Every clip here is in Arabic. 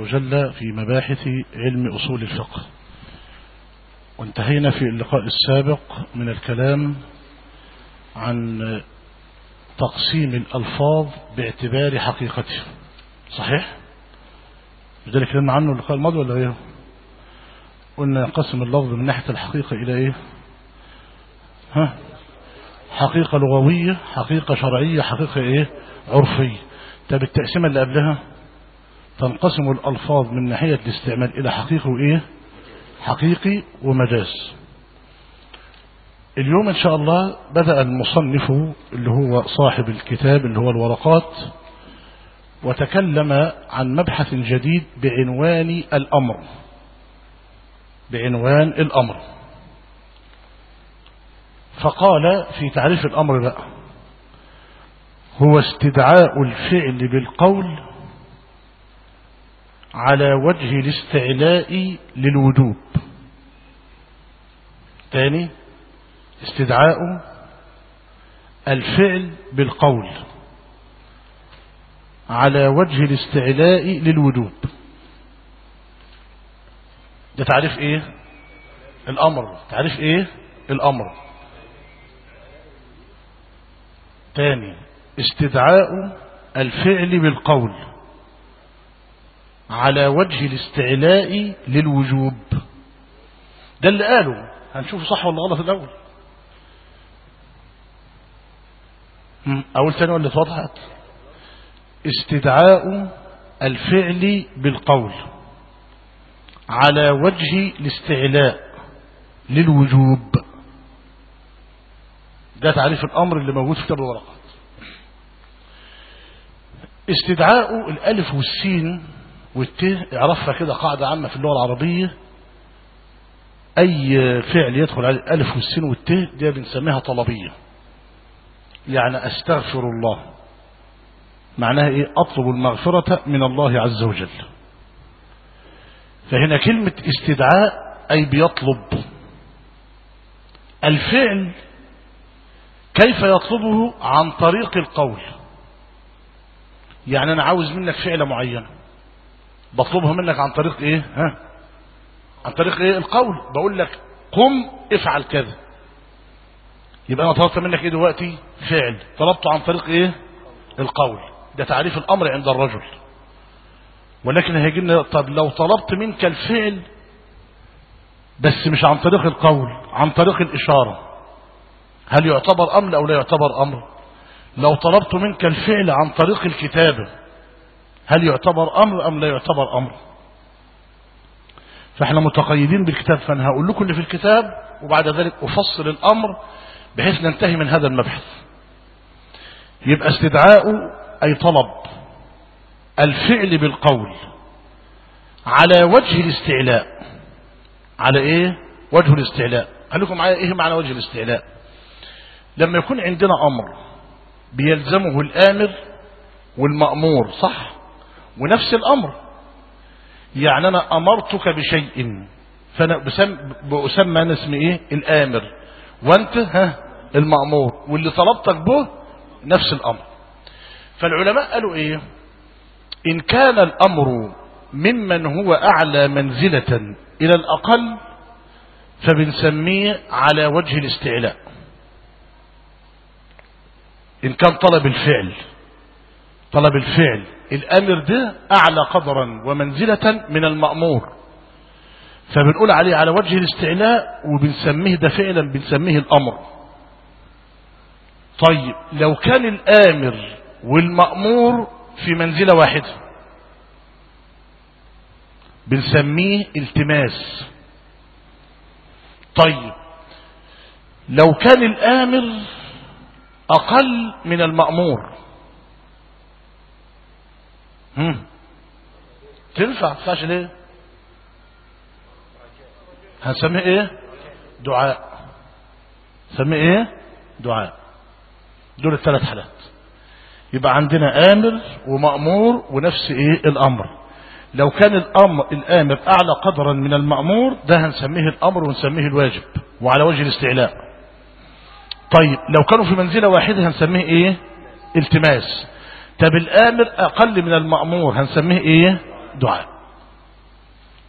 وجل في مباحث علم أصول الفقه. وانتهينا في اللقاء السابق من الكلام عن تقسيم الألفاظ باعتبار حقيقته. صحيح؟ لذلك كلمنا عنه اللقاء الماضي ولا غيره قلنا ينقسم اللفظ من ناحية الحقيقة إلى إيه؟ ها؟ حقيقة لغوية حقيقة شرعية حقيقة إيه؟ عرفية. طب التقسيمة اللي قبلها؟ تنقسم الألفاظ من ناحية الاستعمال إلى حقيقي وإيه؟ حقيقي ومجاز. اليوم إن شاء الله بدأ المصنف اللي هو صاحب الكتاب اللي هو الورقات وتكلم عن مبحث جديد بعنوان الأمر. بعنوان الأمر. فقال في تعريف الأمر بقى هو استدعاء الفعل بالقول على وجه الاستعلاء للوجوب. تاني استدعاء الفعل بالقول على وجه الاستعلاء للوجوب. ده تعريف إيه؟ الأمر. تعريف إيه؟ الأمر. تاني استدعاء الفعل بالقول. على وجه الاستعلاء للوجوب. ده اللي قاله. هنشوفه صح ولا غلط الأول. أول تاني ولا اتوضحت. استدعاء الفعل بالقول. على وجه الاستعلاء للوجوب. ده تعريف الأمر اللي موجود في كتاب الورقات. استدعاء الألف والسين والت اعرفها كده قاعدة عامة في اللغة العربية. أي فعل يدخل على الألف والسين والت دي بنسميها طلبية. يعني أستغفر الله. معناها إيه؟ أطلب المغفرة من الله عز وجل. فهنا كلمة استدعاء أي بيطلب. الفعل كيف يطلبه عن طريق القول. يعني أنا عاوز منك فعلة معينة بطلبها منك عن طريق إيه؟ ها؟ عن طريق إيه؟ القول. بقول لك قم افعل كذا. يبقى أنا طلبت منك إيه دلوقتي؟ فعل. طلبته عن طريق إيه؟ القول. ده تعريف الأمر عند الرجل. ولكن هيجي لنا طب لو طلبت منك الفعل بس مش عن طريق القول عن طريق الإشارة هل يعتبر أمر أو لا يعتبر أمر؟ لو طلبت منك الفعل عن طريق الكتابة هل يعتبر أمر أم لا يعتبر أمر؟ فإحنا متقيدين بالكتاب فأنا هقول لكم اللي في الكتاب وبعد ذلك أفصل الأمر بحيث ننتهي من هذا المبحث. يبقى استدعاء أي طلب الفعل بالقول على وجه الاستعلاء. على إيه؟ وجه الاستعلاء. خليكم معايا إيه معنى وجه الاستعلاء؟ لما يكون عندنا أمر بيلزمه الآمر والمأمور صح؟ ونفس الأمر. يعني أنا أمرتك بشيء فأنا بأسمى أنا اسمي إيه؟ الآمر. وأنت ها المأمور. واللي طلبتك به نفس الأمر. فالعلماء قالوا إيه؟ إن كان الأمر ممن هو أعلى منزلة إلى الأقل فبنسميه على وجه الاستعلاء. إن كان طلب الفعل. طلب الفعل. الأمر ده أعلى قدرا ومنزلة من المأمور. فبنقول عليه على وجه الاستعلاء وبنسميه ده فعلا بنسميه الأمر. طيب لو كان الآمر والمأمور في منزلة واحدة بنسميه التماس. طيب لو كان الآمر أقل من المأمور تنفع. تنفعش ليه؟ هنسميه إيه؟ دعاء. نسميه إيه؟ دعاء. دول الثلاث حالات. يبقى عندنا آمر ومأمور ونفس إيه؟ الأمر. لو كان الامر الآمر أعلى قدرا من المأمور ده هنسميه الأمر ونسميه الواجب وعلى وجه الاستعلاء. طيب لو كانوا في منزلة واحدة هنسميه إيه؟ التماس. طب الآمر أقل من المأمور هنسميه إيه؟ دعاء.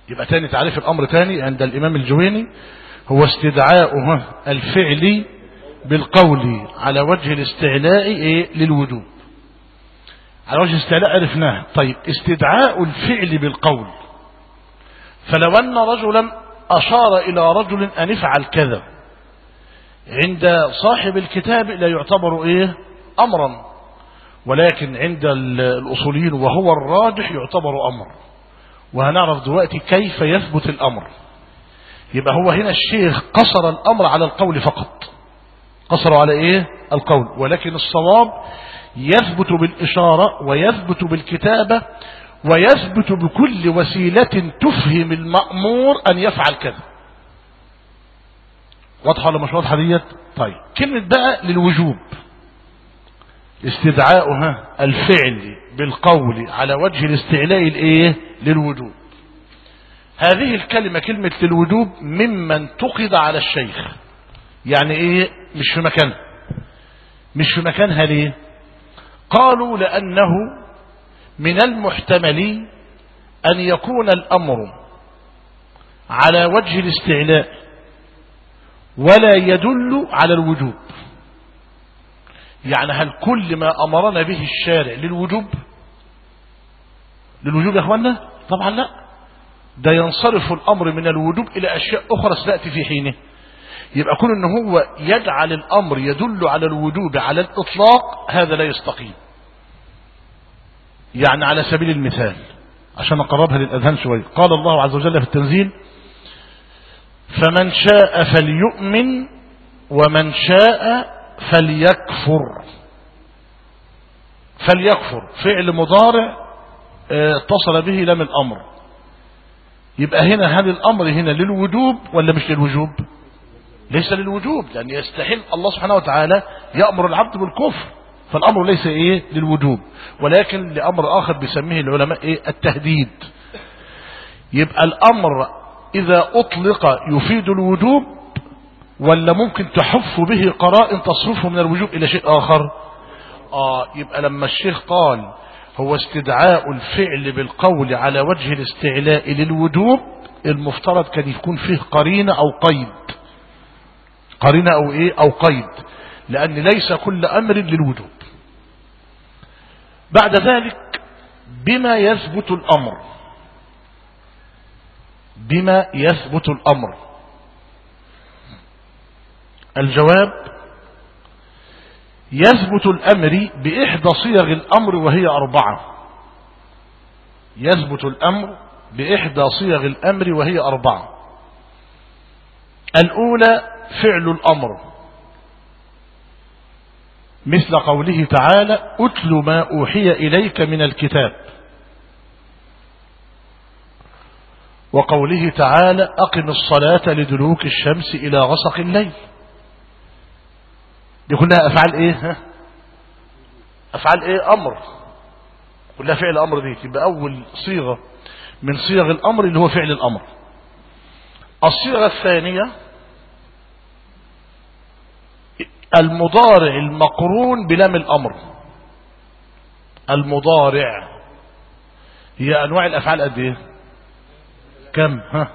يبقى تاني تعريف الأمر تاني عند الإمام الجويني هو استدعاء الفعل بالقول على وجه الاستعلاء إيه؟ للوجوب. على وجه الاستعلاء عرفناه. طيب استدعاء الفعل بالقول. فلو أن رجلا أشار إلى رجل أن افعل كذا عند صاحب الكتاب لا يعتبر إيه؟ أمرا. ولكن عند الأصوليين وهو الراجح يعتبر أمر. وهنعرف دلوقتي كيف يثبت الأمر. يبقى هو هنا الشيخ قصر الأمر على القول فقط. قصر على إيه؟ القول. ولكن الصواب يثبت بالإشارة ويثبت بالكتابة ويثبت بكل وسيلة تفهم المأمور أن يفعل كذا. واضحة ولا مش واضحة ديت؟ طيب. كلمة بقى للوجوب. استدعاؤها الفعل بالقول على وجه الاستعلاء الإيه؟ للوجوب. هذه الكلمة كلمة للوجوب ممن تقض على الشيخ. يعني إيه؟ مش في مكانها مش في مكانها ليه قالوا لأنه من المحتمل أن يكون الأمر على وجه الاستعلاء ولا يدل على الوجوب. يعني هل كل ما أمرنا به الشارع للوجوب؟ للوجوب يا أخوانا طبعا لا. ده ينصرف الأمر من الوجوب إلى أشياء أخرى ستأتي في حينه. يبقى كون أنه هو يجعل الأمر يدل على الوجوب على الإطلاق هذا لا يستقيم. يعني على سبيل المثال عشان أقربها للأذهان شوية قال الله عز وجل في التنزيل فمن شاء فليؤمن ومن شاء فليكفر. فليكفر. فعل مضارع اتصل به لم الأمر يبقى هنا هل الأمر هنا للوجوب ولا مش للوجوب؟ ليس للوجوب لأن يستحيل الله سبحانه وتعالى يأمر العبد بالكفر. فالأمر ليس إيه؟ للوجوب. ولكن لأمر آخر بيسميه العلماء إيه؟ التهديد. يبقى الأمر إذا أطلق يفيد الوجوب ولا ممكن تحف به قرائن تصرفه من الوجوب إلى شيء آخر؟ آه يبقى لما الشيخ قال هو استدعاء الفعل بالقول على وجه الاستعلاء للوجوب المفترض كان يكون فيه قرينة أو قيد. قرينة أو إيه؟ أو قيد. لأن ليس كل أمر للوجوب. بعد ذلك بما يثبت الأمر. بما يثبت الأمر. الجواب يثبت الأمر بإحدى صيغ الأمر وهي أربعة. يثبت الأمر بإحدى صيغ الأمر وهي أربعة. الأولى فعل الأمر. مثل قوله تعالى أتل ما أوحي إليك من الكتاب وقوله تعالى أقم الصلاة لدلوك الشمس إلى غسق الليل دي كلها أفعال إيه؟ ها؟ أفعال إيه؟ أمر. كلها فعل أمر دي. يبقى أول صيغة من صيغ الأمر اللي هو فعل الأمر. الصيغة الثانية المضارع المقرون بلام الأمر. المضارع. هي أنواع الأفعال قد إيه؟ كم؟ ها؟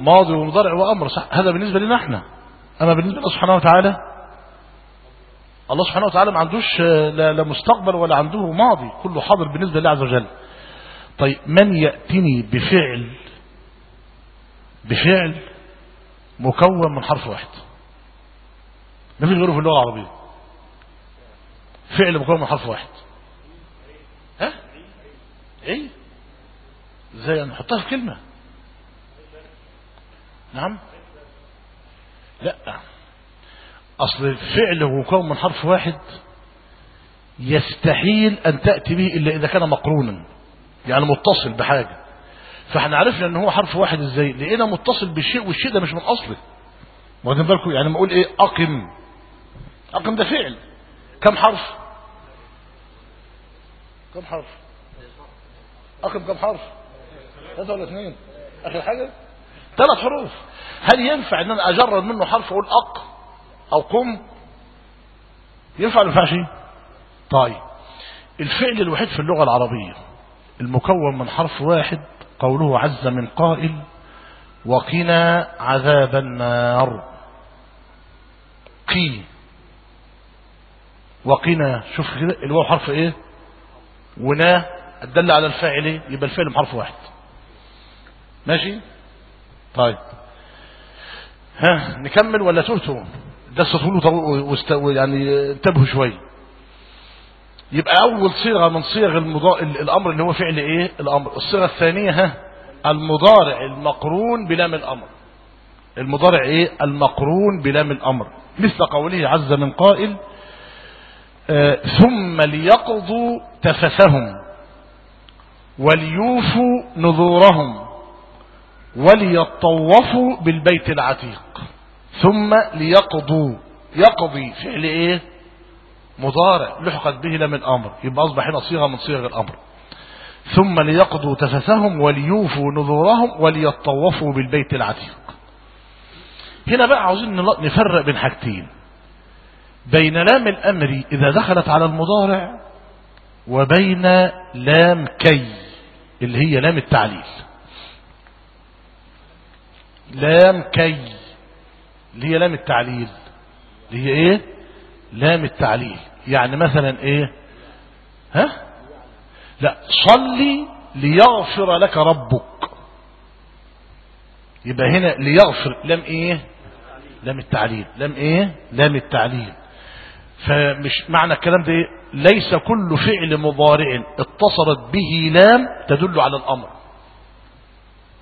ماضي ومضارع وأمر. صح؟ هذا بالنسبة لنا إحنا. أما بالنسبة لله سبحانه وتعالى الله سبحانه وتعالى ما عندوش لا, مستقبل ولا عنده ماضي كله حاضر بالنسبة لله عز وجل. طيب من يأتني بفعل بفعل مكون من حرف واحد؟ ما فيش غيره في اللغة العربية. فعل مكون من حرف واحد. ها؟ إيه إزاي؟ نحطها في كلمة. نعم؟ لا. أصل الفعل مكون من حرف واحد يستحيل أن تأتي به إلا إذا كان مقرونا يعني متصل بحاجة. فإحنا عرفنا ان هو حرف واحد إزاي؟ لقينا متصل بالشيء والشيء ده مش من أصله. واخدين بالكم؟ يعني ما أقول إيه أقم. أقم ده فعل. كم حرف؟ كم حرف؟ أقم كم حرف؟ ثلاثة ولا اثنين. آخر حاجة؟ ثلاث حروف. هل ينفع إن أنا أجرد منه حرف أقول أق أو قم؟ ينفع ولا ينفعش؟ طيب. الفعل الوحيد في اللغة العربية المكون من حرف واحد قوله عز من قائل وقنا عذاب النار قي. وقنا. شوف كده الواو حرف إيه؟ ونا. الدل على الفاعل إيه؟ يبقى الفعل بحرف واحد. ماشي؟ طيب. ها نكمل ولا ترتوا ده تطولوا يعني انتبهوا شوية يبقى أول صيغة من صيغ المضا... الأمر اللي هو فعل إيه؟ الأمر. الصيغة الثانية ها المضارع المقرون بلام الأمر. المضارع إيه؟ المقرون بلام الأمر. مثل قوله عز من قائل آه ثم ليقضوا تفثهم وليوفوا نذورهم. وليطوفوا بالبيت العتيق. ثم ليقضوا. يقضي فعل إيه؟ مضارع. لحقت به لم الامر يبقى أصبح هنا صيغة من صيغ الأمر. ثم ليقضوا تفثهم وليوفوا نذورهم وليطوفوا بالبيت العتيق. هنا بقى عاوزين نفرق بين حاجتين. بين لام الأمر إذا دخلت على المضارع وبين لام كي اللي هي لام التعليل. لام كي اللي هي لام التعليل. اللي هي إيه؟ لام التعليل. يعني مثلا إيه؟ ها؟ لا صلي ليغفر لك ربك. يبقى هنا ليغفر. لام إيه؟ لام التعليل. لام إيه؟ لام التعليل. فمش معنى الكلام ده إيه؟ ليس كل فعل مضارع اتصلت به لام تدل على الأمر.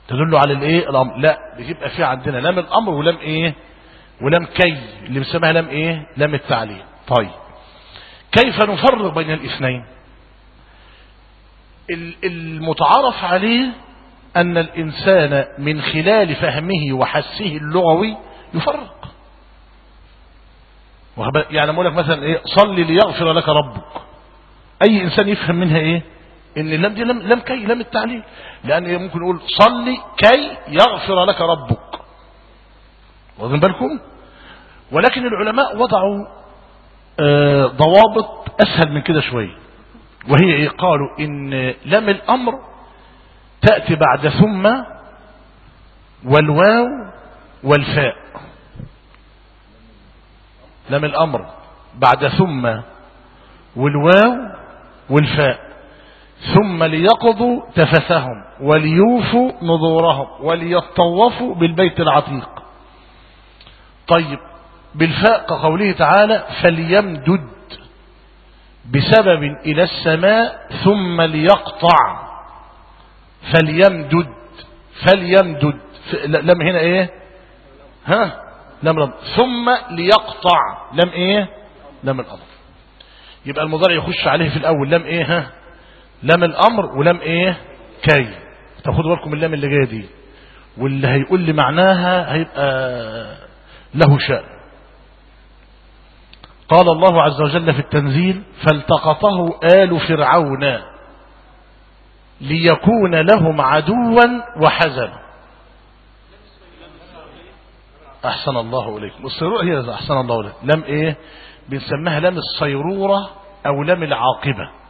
تدل على الايه؟ الأمر. لا بيبقى في عندنا. لام الأمر ولام إيه؟ ولام كي. اللي بنسميها لام إيه؟ لام التعليل. طيب. كيف نفرق بين الاثنين؟ المتعارف عليه أن الإنسان من خلال فهمه وحسه اللغوي يفرق. يعني أقول لك مثلا إيه؟ صلي ليغفر لك ربك. أي إنسان يفهم منها إيه؟ إن اللام دي لم, لم كي لم التعليل. لأن ممكن نقول صلي كي يغفر لك ربك. واخدين بالكم؟ ولكن العلماء وضعوا آه ضوابط أسهل من كده شوية وهي إيه؟ قالوا إن لم الأمر تأتي بعد ثم والواو والفاء. لم الأمر بعد ثم والواو والفاء. ثم ليقضوا تفثهم وليوفوا نذورهم وليطوفوا بالبيت العتيق. طيب بالفاء كقوله تعالى فليمدد بسبب إلى السماء ثم ليقطع. فليمدد فليمدد. لم هنا إيه؟ ها؟ لم لم ثم ليقطع. لم إيه؟ لم الأمر. يبقى المضارع يخش عليه في الأول. لم إيه؟ ها؟ لم الأمر ولم إيه؟ كي. تاخدوا بالكم اللام اللي جاية دي. واللي هيقول لي معناها هيبقى له شأن. قال الله عز وجل في التنزيل فالتقطه آل فرعون ليكون لهم عدوا وحزنا. أحسن الله إليكم. الصيرورة هي أحسن الله إليكم. لم إيه؟ بنسميها لم الصيرورة أو لم العاقبة.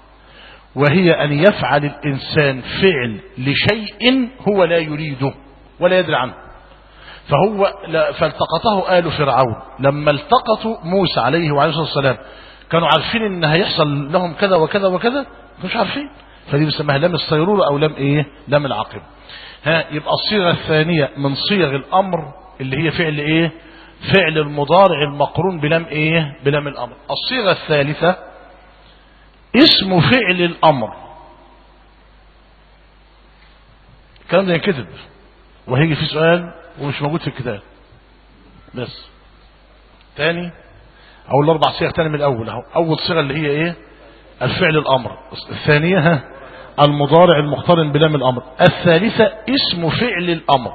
وهي أن يفعل الإنسان فعل لشيء هو لا يريده ولا يدري عنه. فهو فالتقطه آل فرعون. لما التقطوا موسى عليه وعليه الصلاة والسلام كانوا عارفين إن هيحصل لهم كذا وكذا وكذا مش عارفين. فدي بنسميها لم الصيرورة أو لم إيه؟ لم العاقبة ها يبقى الصيغة الثانية من صيغ الأمر اللي هي فعل إيه؟ فعل المضارع المقرون بلم إيه؟ بلم الأمر. الصيغة الثالثة اسم فعل الأمر. الكلام ده ينكتب. وهيجي في سؤال ومش موجود في الكتاب. بس. تاني. أو الاربع صيغ تاني من الأول أهو. أول صيغة اللي هي إيه؟ الفعل الأمر. الثانية ها؟ المضارع المقترن بلام الأمر. الثالثة اسم فعل الأمر.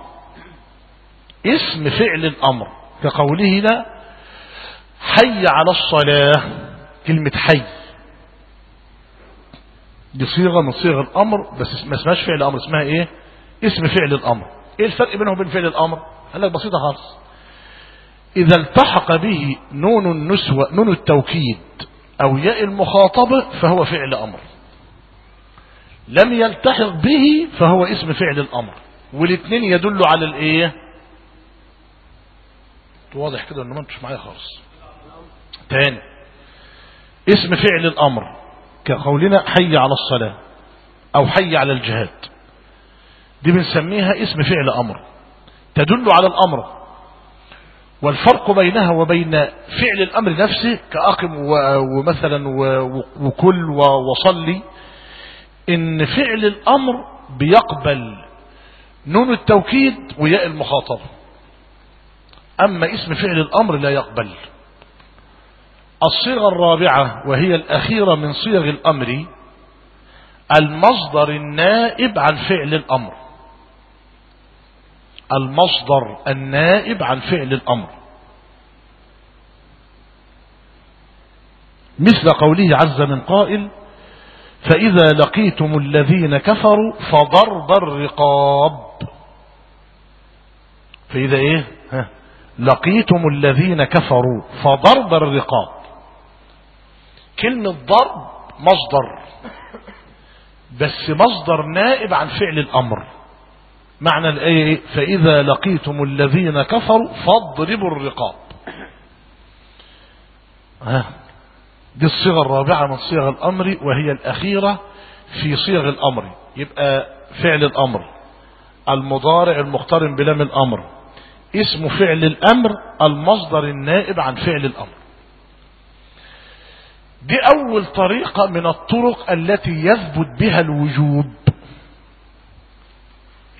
اسم فعل الأمر. كقوله لا حي على الصلاة. كلمة حي. دي صيغة من صيغ الأمر بس ما اسمهاش فعل أمر اسمها إيه؟ اسم فعل الأمر. إيه الفرق بينه وبين فعل الأمر؟ قال لك بسيطة خالص. إذا التحق به نون النسوة نون التوكيد أو ياء المخاطبة فهو فعل أمر. لم يلتحق به فهو اسم فعل الأمر. والاثنين يدل على الإيه؟ واضح كده إنه ما أنتش معايا خالص. تاني. اسم فعل الأمر. كقولنا حي على الصلاة أو حي على الجهاد. دي بنسميها اسم فعل أمر. تدل على الأمر. والفرق بينها وبين فعل الأمر نفسه كأقم ومثلا وكل وصلي إن فعل الأمر بيقبل نون التوكيد وياء المخاطبة. أما اسم فعل الأمر لا يقبل. الصيغة الرابعة وهي الأخيرة من صيغ الأمر المصدر النائب عن فعل الأمر. المصدر النائب عن فعل الأمر. مثل قوله عز من قائل فإذا لقيتم الذين كفروا فضرب الرقاب. فإذا إيه؟ ها لقيتم الذين كفروا فضرب الرقاب. كلمة ضرب مصدر. بس مصدر نائب عن فعل الأمر. معنى الآية فإذا لقيتم الذين كفروا فاضربوا الرقاب. ها؟ دي الصيغة الرابعة من صيغ الأمر وهي الأخيرة في صيغ الأمر. يبقى فعل الأمر. المضارع المقترن بلام الأمر. اسم فعل الأمر المصدر النائب عن فعل الأمر. دي أول طريقة من الطرق التي يثبت بها الوجوب.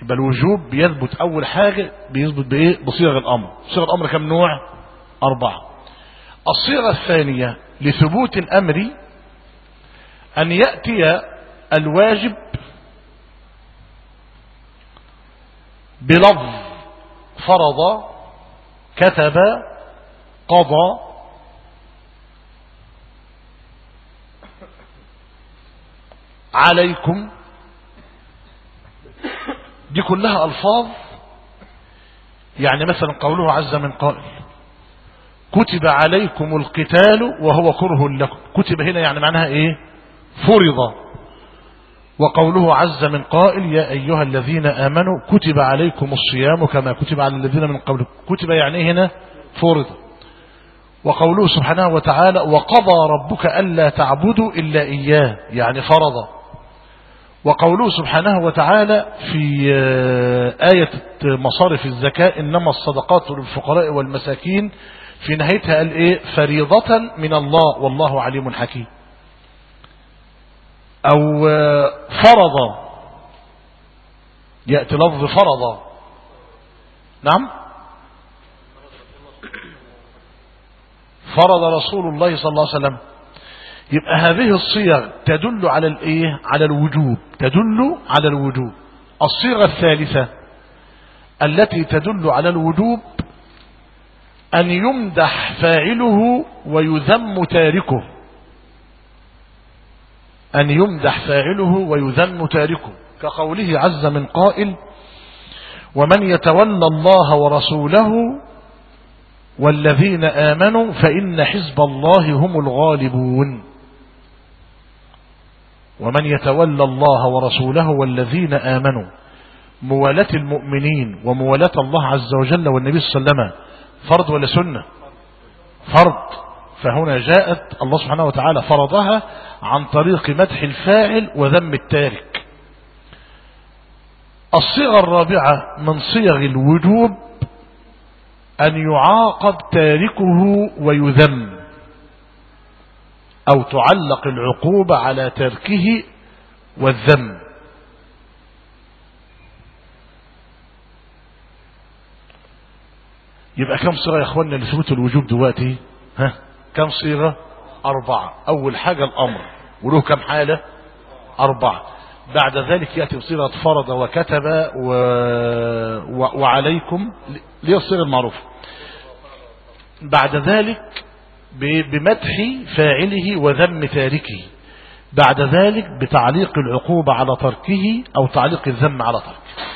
يبقى الوجوب بيثبت أول حاجة بيثبت بإيه؟ بصيغ الأمر. صيغ الأمر كم نوع؟ أربعة. الصيغة الثانية لثبوت الأمر أن يأتي الواجب بلفظ فرض كتب قضى عليكم دي كلها ألفاظ يعني مثلا قوله عز من قائل كتب عليكم القتال وهو كره لكم كتب هنا يعني معناها إيه؟ فرض وقوله عز من قائل يا أيها الذين آمنوا كتب عليكم الصيام كما كتب على الذين من قبلكم كتب يعني هنا فرض وقوله سبحانه وتعالى وقضى ربك ألا تعبدوا إلا إياه يعني فرض وقوله سبحانه وتعالى في آية مصارف الزكاة إنما الصدقات للفقراء والمساكين في نهايتها قال إيه؟ فريضة من الله والله عليم حكيم. أو فرض. يأتي لفظ فرض. نعم؟ فرض رسول الله صلى الله عليه وسلم. يبقى هذه الصيغ تدل على الإيه؟ على الوجوب تدل على الوجوب. الصيغة الثالثة التي تدل على الوجوب أن يمدح فاعله ويذم تاركه. أن يمدح فاعله ويذم تاركه. كقوله عز من قائل ومن يتولى الله ورسوله والذين آمنوا فإن حزب الله هم الغالبون. ومن يتولى الله ورسوله والذين آمنوا موالاة المؤمنين وموالاة الله عز وجل والنبي صلى الله عليه وسلم فرض ولا سنة؟ فرض. فهنا جاءت الله سبحانه وتعالى فرضها عن طريق مدح الفاعل وذم التارك. الصيغة الرابعة من صيغ الوجوب أن يعاقب تاركه ويذم. أو تعلق العقوبة على تركه والذم. يبقى كم صيغة يا اخوانا لثبوت الوجوب دلوقتي؟ ها؟ كم صيغة؟ أربعة. أول حاجة الأمر. وله كم حالة؟ أربعة. بعد ذلك يأتي بصيغة فرض وكتب و... و... وعليكم ليه الصيغة المعروفة. بعد ذلك بمدح فاعله وذم تاركه. بعد ذلك بتعليق العقوبة على تركه أو تعليق الذم على تركه.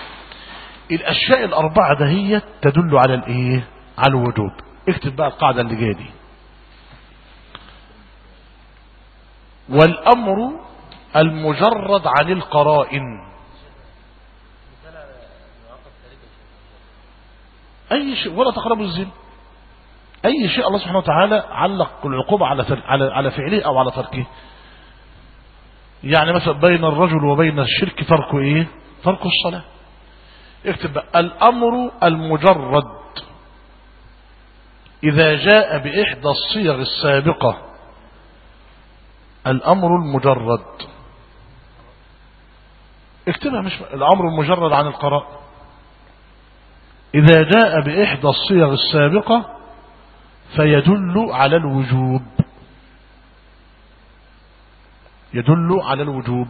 الأشياء الأربعة دهية تدل على الإيه؟ على الوجوب. اكتب بقى القاعدة اللي جاية دي. والأمر المجرد عن القرائن. أي شيء ولا تقربوا الزنا. أي شيء الله سبحانه وتعالى علق العقوبة على على فعله أو على تركه. يعني مثلا بين الرجل وبين الشرك ترك إيه؟ ترك الصلاة. اكتب بقى الأمر المجرد. إذا جاء بإحدى الصيغ السابقة الأمر المجرد. اكتبها مش الأمر المجرد عن القراء إذا جاء بإحدى الصيغ السابقة فيدل على الوجوب. يدل على الوجوب.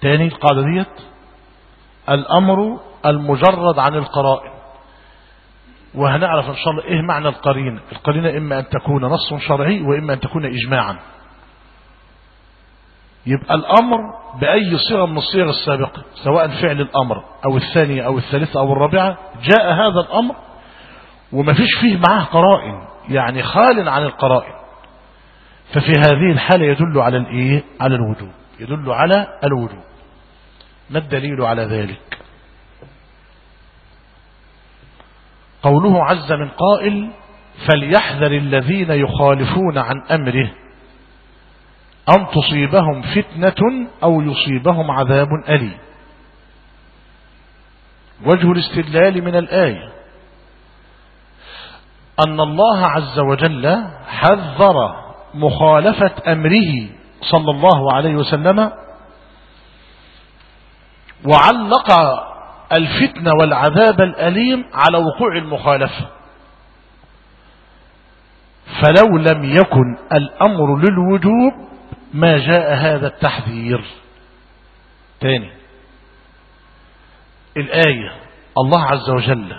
تاني القاعدة ديت الأمر المجرد عن القرائن. وهنعرف إن شاء الله إيه معنى القرينة. القرينة إما أن تكون نص شرعي وإما أن تكون إجماعا. يبقى الأمر بأي صيغة من الصيغ السابقة سواء فعل الأمر أو الثانية أو الثالثة أو الرابعة جاء هذا الأمر وما فيش فيه معاه قرائن يعني خال عن القرائن. ففي هذه الحالة يدل على الإيه؟ على الوجوب يدل على الوجوب. ما الدليل على ذلك؟ قوله عز من قائل فليحذر الذين يخالفون عن أمره أن تصيبهم فتنة أو يصيبهم عذاب أليم. وجه الاستدلال من الآية. أن الله عز وجل حذر مخالفة أمره صلى الله عليه وسلم وعلق الفتنة والعذاب الأليم على وقوع المخالفة فلو لم يكن الأمر للوجوب ما جاء هذا التحذير. تاني الآية الله عز وجل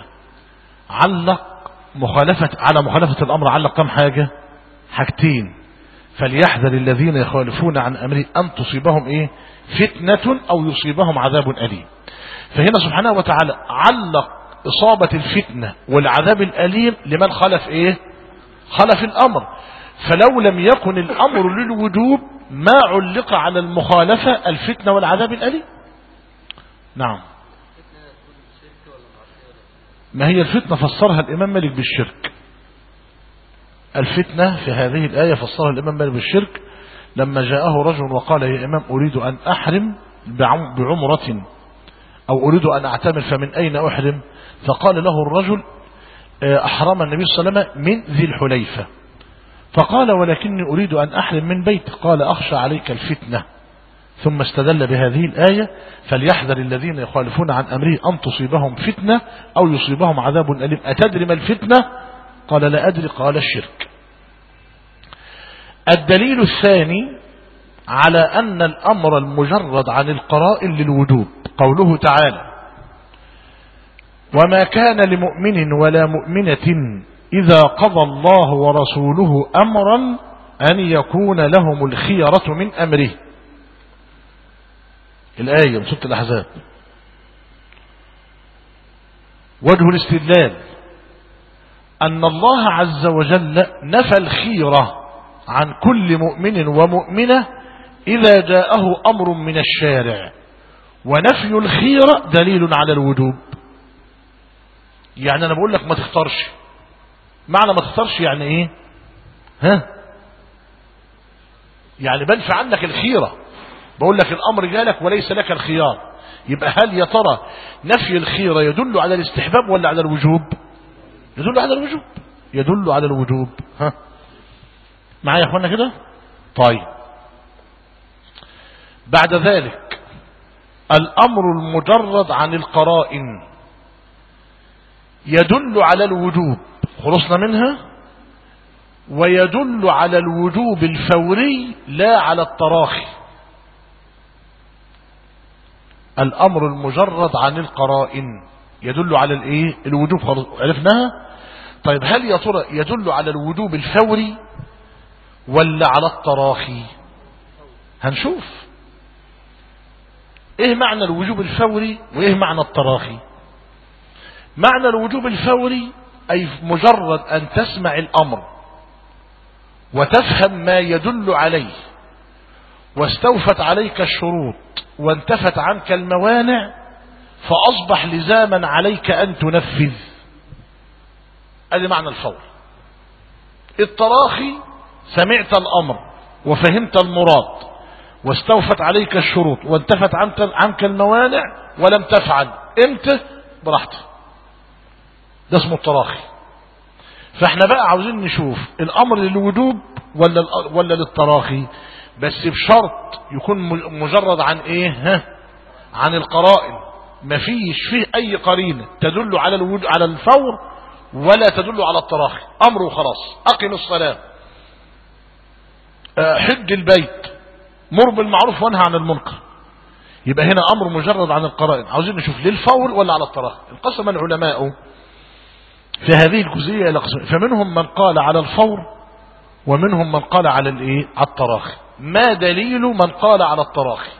علق مخالفة على مخالفة الأمر علق كم حاجة؟ حاجتين. فليحذر الذين يخالفون عن أمره أن تصيبهم إيه؟ فتنة أو يصيبهم عذاب أليم. فهنا سبحانه وتعالى علق إصابة الفتنة والعذاب الأليم لمن خلف إيه؟ خلف الأمر. فلو لم يكن الأمر للوجوب ما علق على المخالفة الفتنة والعذاب الأليم. نعم. ما هي الفتنة فسرها الإمام مالك بالشرك. الفتنة في هذه الآية فسرها الإمام مالك بالشرك. لما جاءه رجل وقال يا إمام أريد أن أحرم بعمرة أو أريد أن أعتمر فمن أين أحرم؟ فقال له الرجل أحرم النبي صلى الله عليه وسلم من ذي الحليفة. فقال ولكني أريد أن أحرم من بيت قال أخشى عليك الفتنة. ثم استدل بهذه الآية فليحذر الذين يخالفون عن أمره أن تصيبهم فتنة أو يصيبهم عذاب أليم. أتدري ما الفتنة؟ قال لا أدري قال الشرك. الدليل الثاني على أن الأمر المجرد عن القرائن للوجوب قوله تعالى وما كان لمؤمن ولا مؤمنة إذا قضى الله ورسوله أمرا أن يكون لهم الخيرة من أمره. الآية من سورة الأحزاب. وجه الاستدلال أن الله عز وجل نفى الخيرة عن كل مؤمن ومؤمنة إذا جاءه أمر من الشارع ونفي الخيرة دليل على الوجوب. يعني أنا بقول لك ما تختارش. معنى ما تختارش يعني إيه؟ ها؟ يعني بنفي عنك الخيرة. بقول لك الأمر جالك وليس لك الخيار. يبقى هل يا ترى نفي الخيرة يدل على الاستحباب ولا على الوجوب؟ يدل على الوجوب. يدل على الوجوب. ها؟ معايا يا أخوانا كده؟ طيب. بعد ذلك الأمر المجرد عن القرائن يدل على الوجوب. خلصنا منها؟ ويدل على الوجوب الفوري لا على التراخي. الأمر المجرد عن القرائن. يدل على الإيه؟ الوجوب خلاص عرفناها؟ طيب هل يا ترى يدل على الوجوب الفوري ولا على التراخي؟ هنشوف. إيه معنى الوجوب الفوري وإيه معنى التراخي؟ معنى الوجوب الفوري أي مجرد أن تسمع الأمر وتفهم ما يدل عليه. واستوفت عليك الشروط وانتفت عنك الموانع فأصبح لزاما عليك أن تنفذ. هذا معنى الفور. التراخي سمعت الأمر وفهمت المراد واستوفت عليك الشروط وانتفت عنك الموانع ولم تفعل. إمتى؟ براحتك. ده اسمه التراخي. فإحنا بقى عاوزين نشوف الأمر للوجوب ولا ولا للتراخي. بس بشرط يكون مجرد عن إيه؟ ها؟ عن القرائن. مفيش فيه أي قرينة تدل على الوجود على الفور ولا تدل على التراخي. أمر وخلاص. أقم الصلاة. حج البيت. مر بالمعروف وانهى عن المنكر. يبقى هنا أمر مجرد عن القرائن. عاوزين نشوف للفور ولا على التراخي؟ انقسم العلماء في هذه قسمين. فمنهم من قال على الفور ومنهم من قال على الإيه؟ على التراخي. ما دليل من قال على التراخي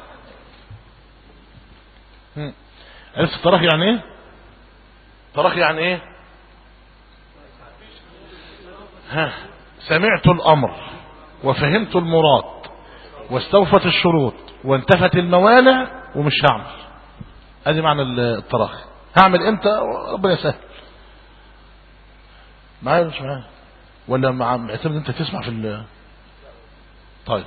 عرفت التراخي يعني إيه؟ التراخي يعني إيه؟ ها. سمعت الأمر وفهمت المراد واستوفت الشروط وانتفت الموانع ومش هعمل. أدي معنى التراخي هعمل إمتى؟ ربنا يسهل. معايا مش معايا؟ ولا مع معتمد أنت تسمع في ال طيب.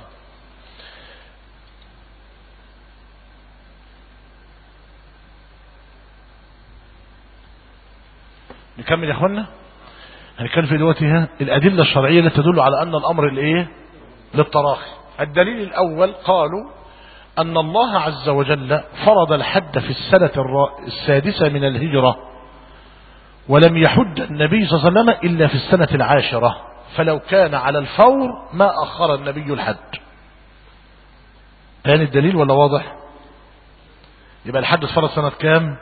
نكمل يا اخوانا؟ هنتكلم في دلوقتي ها الأدلة الشرعية التي تدل على أن الأمر الإيه؟ للتراخي. الدليل الأول قالوا أن الله عز وجل فرض الحد في السنة السادسة من الهجرة ولم يحج النبي صلى الله عليه وسلم إلا في السنة العاشرة. فلو كان على الفور ما أخر النبي الحج تاني الدليل ولا واضح؟ يبقى الحج اتفرض سنة كام؟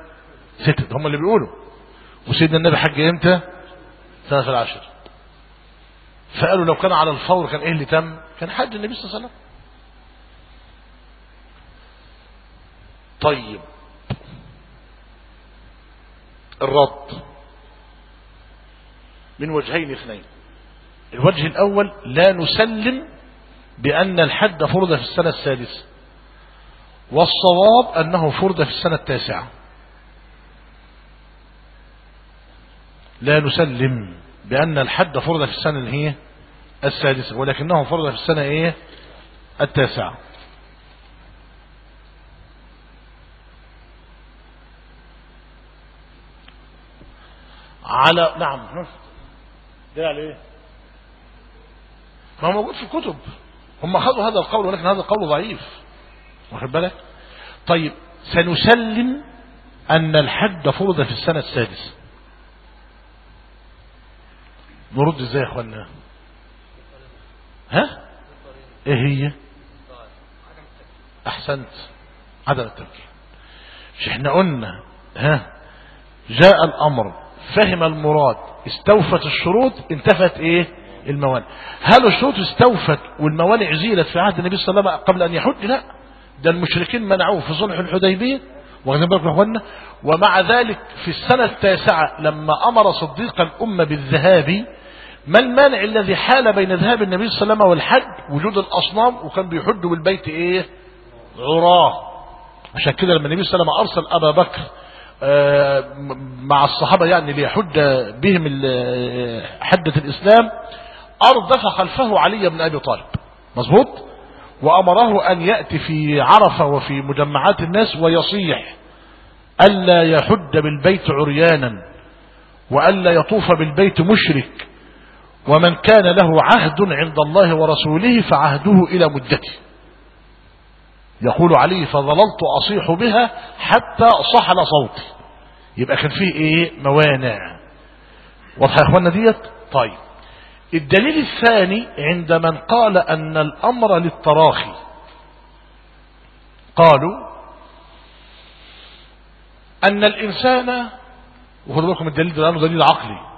ستة. هم اللي بيقولوا. وسيدنا النبي حج إمتى؟ سنة العاشر فقالوا لو كان على الفور كان إيه اللي تم؟ كان حج النبي صلى الله عليه وسلم. طيب. الرد. من وجهين اثنين. الوجه الأول لا نسلم بأن الحد فرض في السنة السادسة. والصواب أنه فرض في السنة التاسعة. لا نسلم بأن الحد فرض في السنة اللي هي السادسة ولكنه فرض في السنة إيه؟ التاسعة. على نعم ده على إيه؟ ما هو موجود في الكتب. هم خذوا هذا القول ولكن هذا القول ضعيف. واخد بالك؟ طيب سنسلم أن الحد فرض في السنة السادسة. نرد إزاي يا اخوانا؟ ها؟ إيه هي؟ احسنت. عدم التفكير مش إحنا قلنا ها؟ جاء الامر فهم المراد استوفت الشروط انتفت إيه؟ الموانع. هل الشروط استوفت والموانع زيلت في عهد النبي صلى الله عليه وسلم قبل أن يحج؟ لا. ده المشركين منعوه في صلح الحديبية. ومع ذلك في السنة التاسعة لما أمر صديق الأمة بالذهاب ما المانع الذي حال بين ذهاب النبي صلى الله عليه وسلم والحج؟ وجود الأصنام وكان بيحج بالبيت إيه؟ عراه. عشان كده لما النبي صلى الله عليه وسلم أرسل أبا بكر مع الصحابة يعني ليحج بهم حدة الإسلام أردف خلفه علي بن أبي طالب. مظبوط؟ وأمره أن يأتي في عرفة وفي مجمعات الناس ويصيح ألا يحج بالبيت عريانا وألا يطوف بالبيت مشرك. ومن كان له عهد عند الله ورسوله فعهده إلى مدته. يقول علي فظللت أصيح بها حتى صحل صوتي. يبقى كان فيه إيه؟ موانع. واضح يا اخوانا ديت؟ طيب. الدليل الثاني عند من قال أن الأمر للتراخي. قالوا أن الإنسان وخذوا بالكم الدليل ده لأنه دليل عقلي.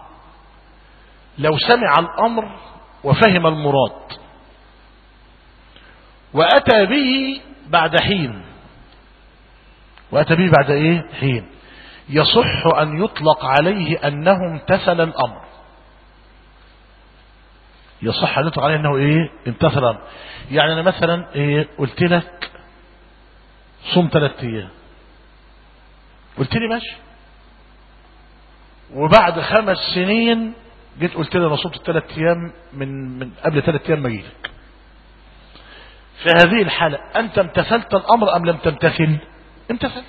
لو سمع الأمر وفهم المراد. وأتى به بعد حين. وأتى به بعد إيه؟ حين. يصح أن يطلق عليه أنه امتثل الأمر. يصح أن يطلق عليه أنه إيه؟ امتثل يعني أنا مثلا إيه؟ قلت لك صم ثلاثة أيام. قلت لي ماشي. وبعد خمس سنين جيت قلت لي أنا صمت ثلاث أيام من من قبل ثلاث أيام ما اجيلك في هذه الحالة أنت امتثلت الأمر أم لم تمتثل؟ امتثلت.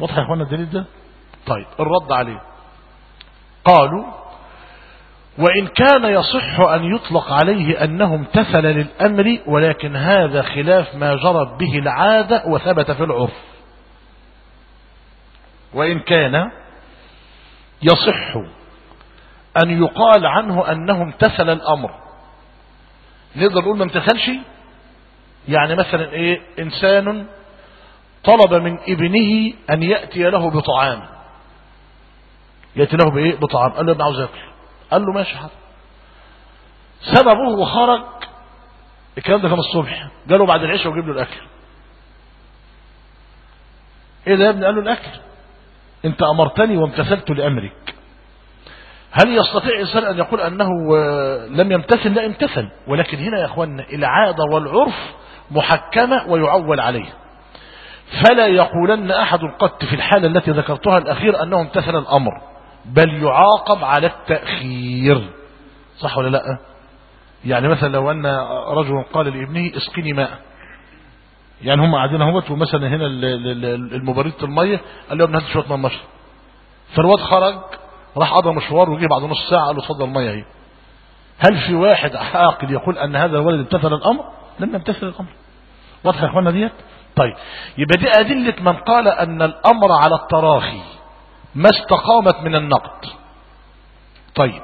واضح يا اخوانا الدليل ده؟ طيب الرد عليه. قالوا وإن كان يصح أن يطلق عليه أنه امتثل للأمر ولكن هذا خلاف ما جرت به العادة وثبت في العرف. وإن كان يصح أن يقال عنه أنه امتثل الأمر. نقدر نقول ما امتثلش؟ يعني مثلا إيه؟ إنسان طلب من ابنه أن يأتي له بطعام. يأتي له بإيه؟ بطعام. قال له ابن عاوز ياكل قال له ماشي حاضر سببه وخرج. الكلام ده كان الصبح. جاله بعد العشاء وجيب له الأكل. إيه ده يا ابني؟ قال له الأكل. أنت أمرتني وامتثلت لأمرك. هل يستطيع إنسان أن يقول أنه لم يمتثل؟ لا امتثل ولكن هنا يا أخوانا العادة والعرف محكمة ويعول عليه. فلا يقولن أحد قد في الحالة التي ذكرتها الأخير أنه امتثل الأمر بل يعاقب على التأخير. صح ولا لا؟ يعني مثلا لو أن رجل قال لابنه اسقني ماء. يعني هم قاعدين اهوت ومثلا هنا المبرد المية قال له ابن هات شوية مية فالواد خرج راح قضى مشوار وجه بعد نص ساعة قال له اتفضل المية اهي هل في واحد عاقل يقول أن هذا الولد امتثل الأمر؟ لم يمتثل الأمر. واضح يا اخوانا ديت؟ طيب يبقى دي أدلة من قال أن الأمر على التراخي ما استقامت من النقد. طيب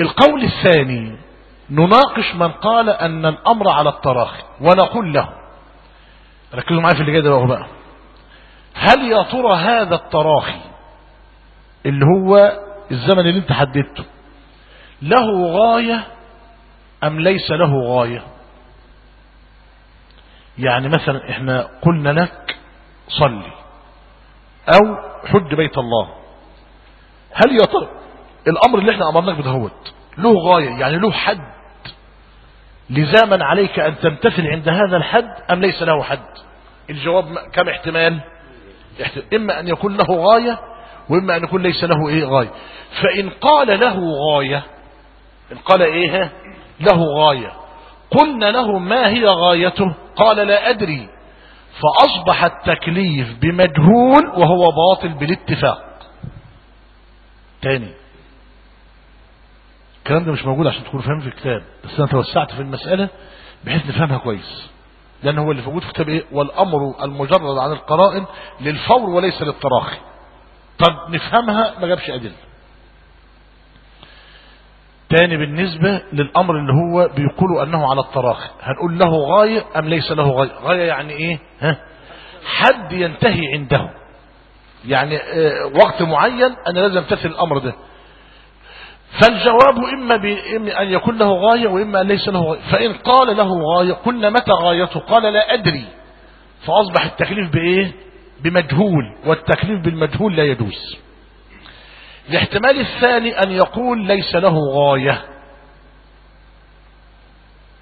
القول الثاني نناقش من قال أن الأمر على التراخي ونقول له ركزوا معايا في اللي جاي ده بقى. هل يا ترى هذا التراخي اللي هو الزمن اللي انت حددته. له غاية أم ليس له غاية؟ يعني مثلا إحنا قلنا لك صلي أو حج بيت الله. هل يا ترى الأمر اللي إحنا أمرناك بدهوت له غاية؟ يعني له حد. لزاما عليك أن تمتثل عند هذا الحد أم ليس له حد؟ الجواب كم احتمال. إما أن يكون له غاية وإما أن يكون ليس له إيه غاية. فإن قال له غاية إن قال إيه له غاية. قلنا له ما هي غايته؟ قال لا أدري. فأصبح التكليف بمجهول وهو باطل بالاتفاق. تاني. الكلام ده مش موجود عشان تكونوا فاهمين في الكتاب بس أنا توسعت في المسألة بحيث نفهمها كويس. لأن هو اللي موجود في كتاب إيه؟ والأمر المجرد عن القرائن للفور وليس للتراخي. طب نفهمها ما جابش أدلة. تاني بالنسبة للأمر اللي هو بيقولوا أنه على التراخي هنقول له غاية أم ليس له غاية؟ غاية يعني إيه؟ ها؟ حد ينتهي عنده. يعني آه وقت معين أنا لازم أمتثل الأمر ده. فالجواب إما أن يكون له غاية وإما أن ليس له غاية. فإن قال له غاية قلنا متى غايته؟ قال لا أدري. فأصبح التكليف بإيه؟ بمجهول والتكليف بالمجهول لا يجوز. الاحتمال الثاني أن يقول ليس له غاية.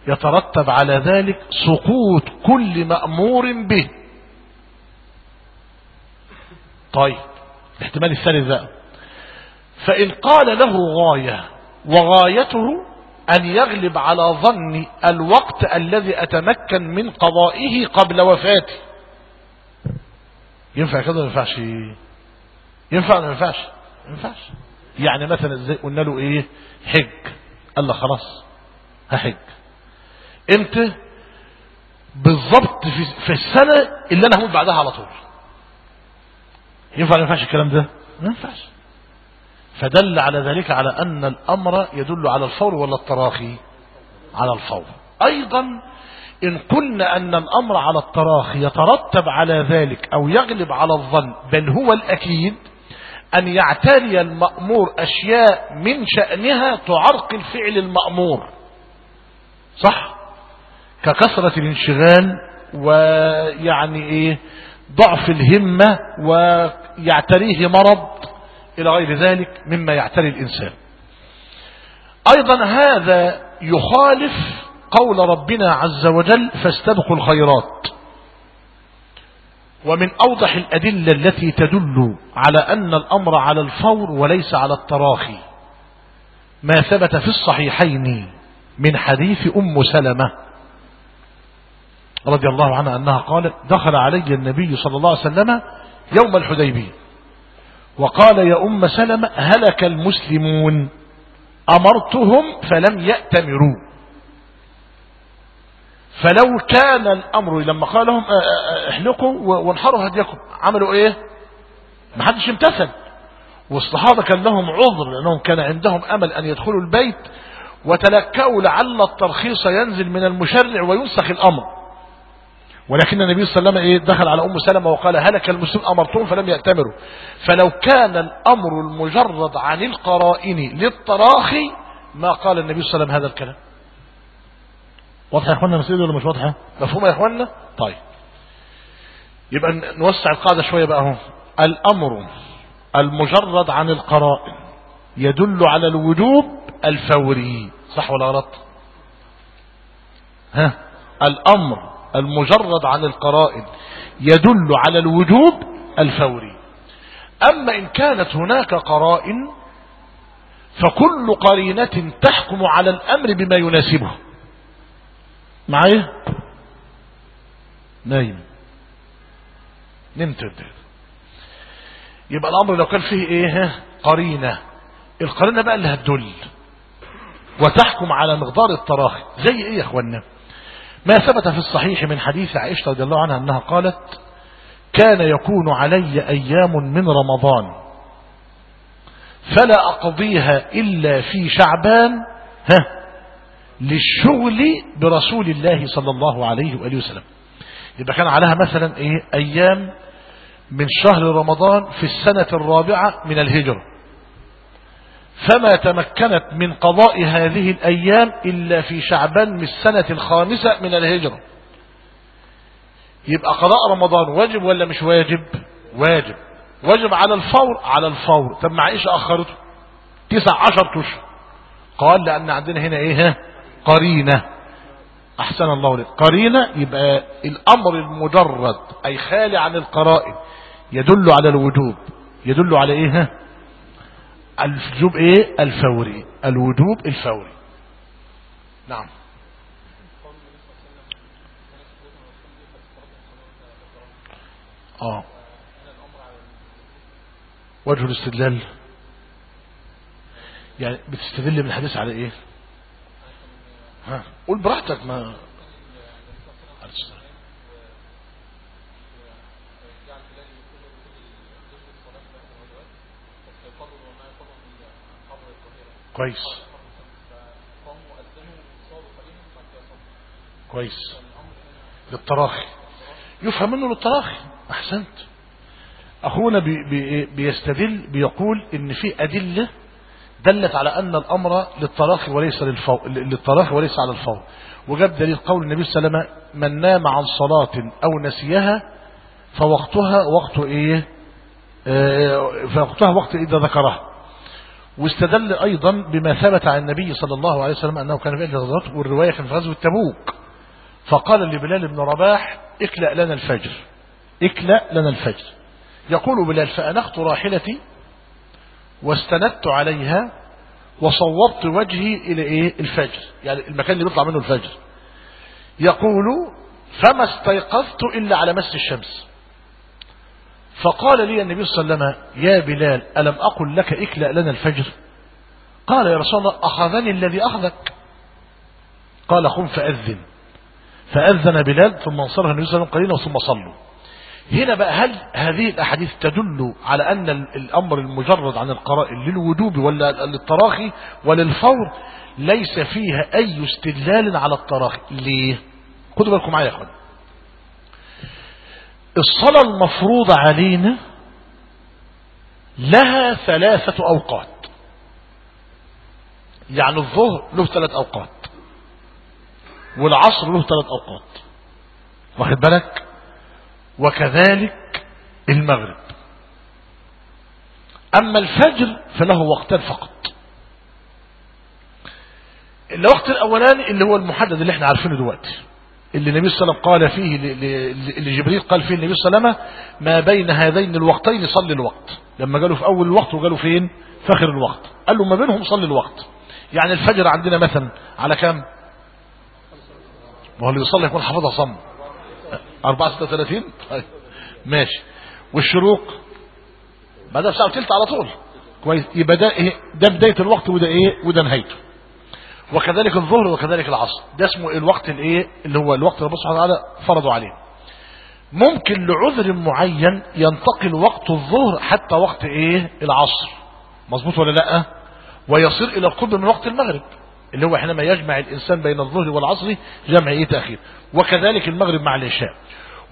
يترتب على ذلك سقوط كل مأمور به. طيب الاحتمال الثالث ذا فإن قال له غاية وغايته أن يغلب على ظن الوقت الذي أتمكن من قضائه قبل وفاته. ينفع كده ما ينفعش؟ ينفع ولا ما ينفعش؟ ما ينفعش. يعني مثلا إزاي قلنا له إيه؟ حج. قال له خلاص هحج. إمتى بالظبط في, في السنة اللي أنا هموت بعدها على طول. ينفع ما ينفعش الكلام ده؟ ما ينفعش. فدل على ذلك على أن الأمر يدل على الفور ولا التراخي؟ على الفور. أيضا إن قلنا أن الأمر على التراخي يترتب على ذلك أو يغلب على الظن بل هو الأكيد أن يعتري المأمور أشياء من شأنها تعرقل فعل المأمور. صح؟ ككثرة الانشغال ويعني إيه؟ ضعف الهمة ويعتريه مرض إلى غير ذلك مما يعتري الإنسان. أيضا هذا يخالف قول ربنا عز وجل فاستبقوا الخيرات. ومن أوضح الأدلة التي تدل على أن الأمر على الفور وليس على التراخي. ما ثبت في الصحيحين من حديث أم سلمة رضي الله عنها أنها قالت دخل علي النبي صلى الله عليه وسلم يوم الحديبية وقال يا أم سلمة هلك المسلمون أمرتهم فلم يأتمروا. فلو كان الأمر لما قال لهم احلقوا وانحروا هديكم عملوا إيه؟ ما حدش امتثل. والصحابة كان لهم عذر لأنهم كان عندهم أمل أن يدخلوا البيت وتلكأوا لعل الترخيص ينزل من المشرع وينسخ الأمر. ولكن النبي صلى الله عليه وسلم إيه؟ دخل على أم سلمة وقال هلك المسلم أمرتهم فلم يأتمروا. فلو كان الأمر المجرد عن القرائن للتراخي ما قال النبي صلى الله عليه وسلم هذا الكلام. واضحة يا اخوانا مسألة ولا مش واضحة؟ مفهومة يا اخوانا طيب. يبقى نوسع القاعدة شوية بقى أهو. الأمر المجرد عن القرائن يدل على الوجوب الفوري صح ولا غلط؟ ها؟ الأمر المجرد عن القرائن يدل على الوجوب الفوري. أما إن كانت هناك قرائن فكل قرينة تحكم على الأمر بما يناسبه معايا؟ نايم. نمت. يبقى الأمر لو كان فيه إيه؟ قرينة. القرينة بقى اللي هتدل وتحكم على مقدار التراخي. زي إيه يا أخوانا ما ثبت في الصحيح من حديث عائشة رضي الله عنها أنها قالت كان يكون علي أيام من رمضان. فلا أقضيها إلا في شعبان. ها؟ للشغل برسول الله صلى الله عليه وآله وسلم. يبقى كان عليها مثلا إيه؟ أيام من شهر رمضان في السنة الرابعة من الهجرة. فما تمكنت من قضاء هذه الأيام إلا في شعبان من السنة الخامسة من الهجرة. يبقى قضاء رمضان واجب ولا مش واجب؟ واجب. واجب على الفور؟ على الفور. طب مع إيش أخرته؟ تسع عشر اشهر قال لأن عندنا هنا إيه؟ قرينة. أحسن الله لك قرينة يبقى الأمر المجرد أي خالي عن القرائن يدل على الوجوب. يدل على إيه؟ الوجوب إيه؟ الفوري. الوجوب الفوري. نعم. آه. وجه الاستدلال. يعني بتستدل من الحديث على إيه؟ ها قول براحتك ما كويس. كويس. للتراخي. يفهم منه للتراخي. أحسنت. أخونا بي بي بيستدل بيقول إن في أدلة دلت على أن الأمر للتراخي وليس للفو... للتراخي وليس على الفور وجاب دليل قول النبي صلى الله عليه وسلم من نام عن صلاة أو نسيها فوقتها وقت إيه؟ آه فوقتها وقت إذا ذكرها. واستدل أيضا بما ثبت عن النبي صلى الله عليه وسلم أنه كان في الغزوات والرواية كان في غزوة تبوك. فقال لبلال بن رباح اكلأ لنا الفجر اكلأ لنا الفجر. يقول بلال فأنخت راحلتي واستندت عليها وصوبت وجهي إلى إيه؟ الفجر. يعني المكان اللي بيطلع منه الفجر. يقول فما استيقظت إلا على مس الشمس. فقال لي النبي صلى الله عليه وسلم يا بلال ألم أقل لك اكلأ لنا الفجر؟ قال يا رسول الله أخذني الذي أخذك. قال قم فأذن. فأذن بلال ثم أنصرها النبي صلى الله عليه وسلم قليلا ثم صلوا. هنا بقى هل هذه الأحاديث تدل على أن الأمر المجرد عن القرائن للوجوب ولا للتراخي وللفور؟ ليس فيها أي استدلال على التراخي. ليه؟ خدوا بالكم معايا يا أخوان. الصلاة المفروضة علينا لها ثلاثة أوقات. يعني الظهر له ثلاث أوقات والعصر له ثلاث أوقات. واخد بالك؟ وكذلك المغرب. أما الفجر فله وقتان فقط. الوقت الأولاني اللي هو المحدد اللي إحنا عارفينه دلوقتي اللي النبي صلى الله عليه وسلم قال فيه اللي جبريل قال فيه النبي صلى الله عليه وسلم ما بين هذين الوقتين صلي الوقت. لما قالوا في أول الوقت وقالوا فين؟ في آخر الوقت. قال له ما بينهم صلي الوقت. يعني الفجر عندنا مثلا على كام؟ ما هو اللي يصلي يكون حافظها صم. 436 طيب ماشي. والشروق؟ بعدها بساعة وثلث على طول. كويس. يبقى ده إيه؟ ده بداية الوقت وده إيه؟ وده نهايته. وكذلك الظهر وكذلك العصر. ده اسمه الوقت الإيه؟ اللي هو الوقت اللي سبحانه وتعالى فرضه عليه. ممكن لعذر معين ينتقل وقت الظهر حتى وقت إيه؟ العصر. مظبوط ولا لأ؟ ويصير إلى القرب من وقت المغرب. اللي هو حينما يجمع الإنسان بين الظهر والعصر جمع إيه؟ تأخير. وكذلك المغرب مع العشاء.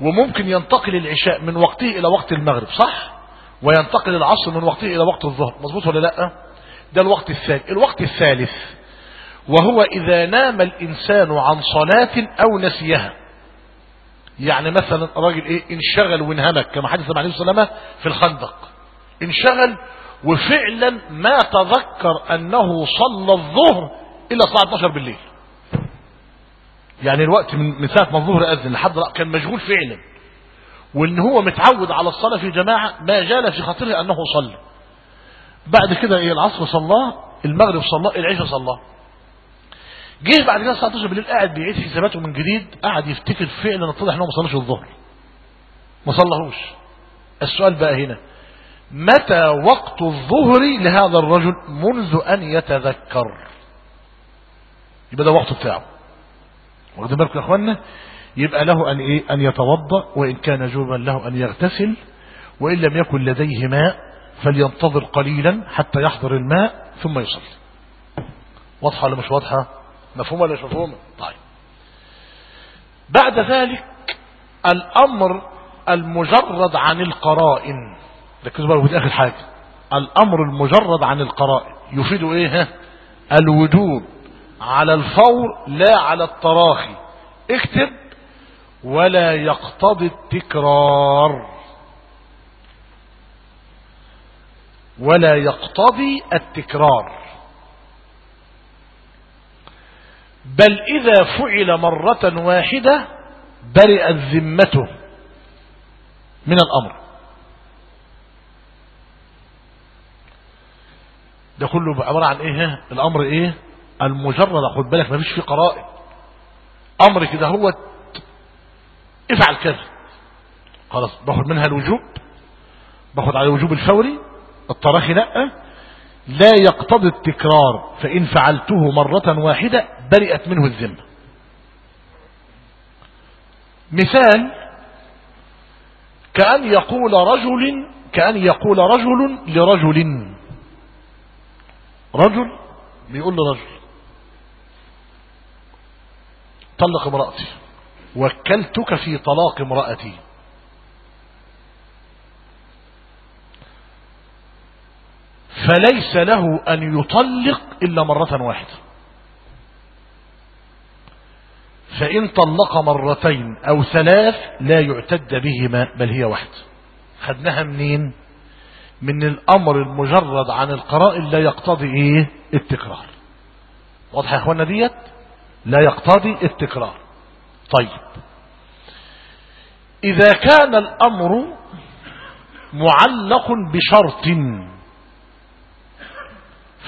وممكن ينتقل العشاء من وقته إلى وقت المغرب صح؟ وينتقل العصر من وقته إلى وقت الظهر مظبوط ولا لأ؟ ده الوقت الثالث الوقت الثالث. وهو إذا نام الإنسان عن صلاة أو نسيها. يعني مثلا راجل إيه انشغل وانهمك كما حدث مع عليه وسلم في الخندق. انشغل وفعلا ما تذكر أنه صلى الظهر إلا الساعة 12 بالليل. يعني الوقت من ساعة ما الظهر أذن لحد كان مشغول فعلا. وإن هو متعود على الصلاة في جماعة ما جال في خاطره أنه صلى. بعد كده إيه العصر صلاه المغرب صلاه العشاء صلاه جه بعد كده الساعة 12 بالليل قاعد بيعيد حساباته من جديد قاعد يفتكر فعلا اتضح ان هو ما صلاش الظهر. ما صلاهوش السؤال بقى هنا متى وقت الظهر لهذا الرجل منذ أن يتذكر؟ يبقى ده وقته بتاعه. واخدين بالكم يا اخوانا؟ يبقى له أن إيه؟ أن يتوضأ وإن كان جوبا له أن يغتسل وإن لم يكن لديه ماء فلينتظر قليلا حتى يحضر الماء ثم يصلي. واضحة ولا مش واضحة؟ مفهومه ولا مش مفهومه طيب. بعد ذلك الأمر المجرد عن القرائن. ركزوا بقى ودي آخر حاجة. الأمر المجرد عن القرائن. يفيد إيه؟ ها؟ الوجوب. على الفور لا على التراخي. اكتب ولا يقتضي التكرار. ولا يقتضي التكرار. بل إذا فعل مرة واحدة برئت ذمته من الأمر. ده كله عبارة عن إيه؟ الأمر إيه؟ المجرد خد بالك مفيش فيه قرائن. أمر كده هو افعل كذا. خلاص باخد منها الوجوب باخد على الوجوب الفوري التراخي لا لا يقتضي التكرار فإن فعلته مرة واحدة برئت منه الذمة. مثال كأن يقول رجل كأن يقول رجل لرجل. رجل؟ بيقول لرجل. طلق امرأتي. وكلتك في طلاق امرأتي. فليس له أن يطلق إلا مرة واحدة. فإن طلق مرتين أو ثلاث لا يعتد بهما بل هي واحدة. خدناها منين؟ من الأمر المجرد عن القرائن لا يقتضي إيه؟ التكرار. واضح يا أخوانا ديت؟ لا يقتضي التكرار. طيب. إذا كان الأمر معلق بشرط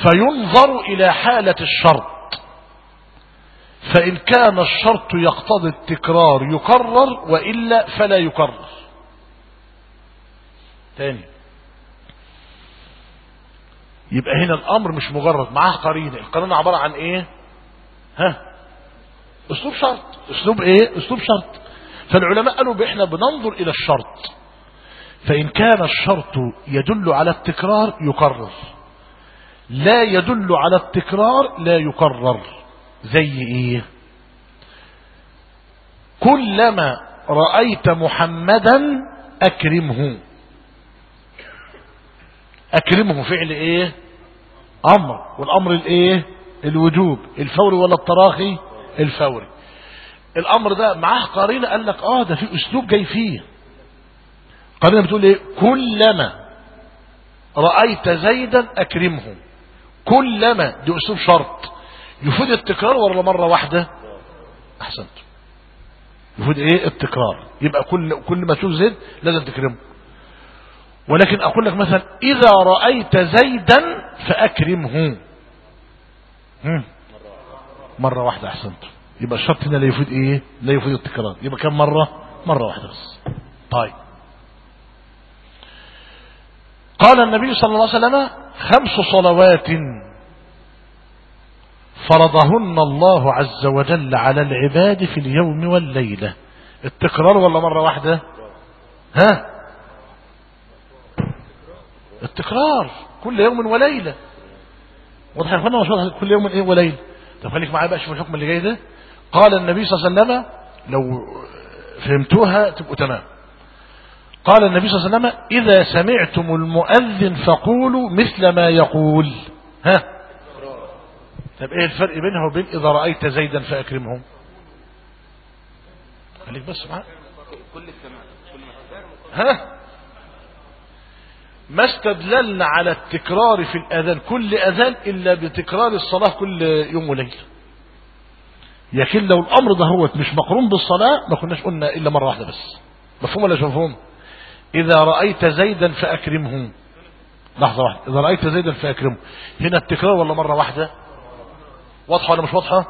فينظر إلى حالة الشرط. فإن كان الشرط يقتضي التكرار يكرر وإلا فلا يكرر. تاني. يبقى هنا الأمر مش مجرد معاه قرينة. القرينة عبارة عن إيه؟ ها؟ أسلوب شرط. أسلوب إيه؟ أسلوب شرط. فالعلماء قالوا إحنا بننظر إلى الشرط. فإن كان الشرط يدل على التكرار يكرر. لا يدل على التكرار لا يكرر. زي إيه؟ كلما رأيت محمدا أكرمه. أكرمه فعل إيه؟ أمر. والأمر الإيه؟ الوجوب. الفوري ولا التراخي؟ الفوري. الأمر ده معاه قرينة قال لك آه ده في أسلوب جاي فيه. قرينة بتقول إيه؟ كلما رأيت زيدا أكرمه. كلما دي أسلوب شرط. يفيد التكرار ولا مرة واحدة؟ أحسنت. يفيد إيه؟ التكرار. يبقى كل كل ما تشوف زيد لازم تكرمه. ولكن أقول لك مثلا إذا رأيت زيدا فأكرمه. مرة واحدة أحسنت. يبقى الشرط هنا لا يفيد إيه؟ لا يفيد التكرار. يبقى كم مرة؟ مرة واحدة بس. طيب. قال النبي صلى الله عليه وسلم خمس صلوات فرضهن الله عز وجل على العباد في اليوم والليلة. التكرار ولا مرة واحدة؟ ها؟ التكرار. كل يوم وليلة. واضح يا اخوانا كل يوم إيه؟ وليلة. طب خليك معايا بقى شوف الحكم اللي جاي ده. قال النبي صلى الله عليه وسلم لو فهمتوها تبقوا تمام. قال النبي صلى الله عليه وسلم إذا سمعتم المؤذن فقولوا مثل ما يقول. ها؟ طب إيه الفرق بينها وبين إذا رأيت زيدا فأكرمه خليك بس معاه كل السماء ها؟ ما استدللنا على التكرار في الأذان كل أذان إلا بتكرار الصلاة كل يوم وليلة. لكن لو الأمر ده هو مش مقرون بالصلاة ما كناش قلنا إلا مرة واحدة بس. مفهوم ولا مش مفهوم؟ إذا رأيت زيدا فأكرمه. لحظة واحدة. إذا رأيت زيدا فأكرمه. هنا التكرار ولا مرة واحدة؟ واضحة ولا مش واضحة؟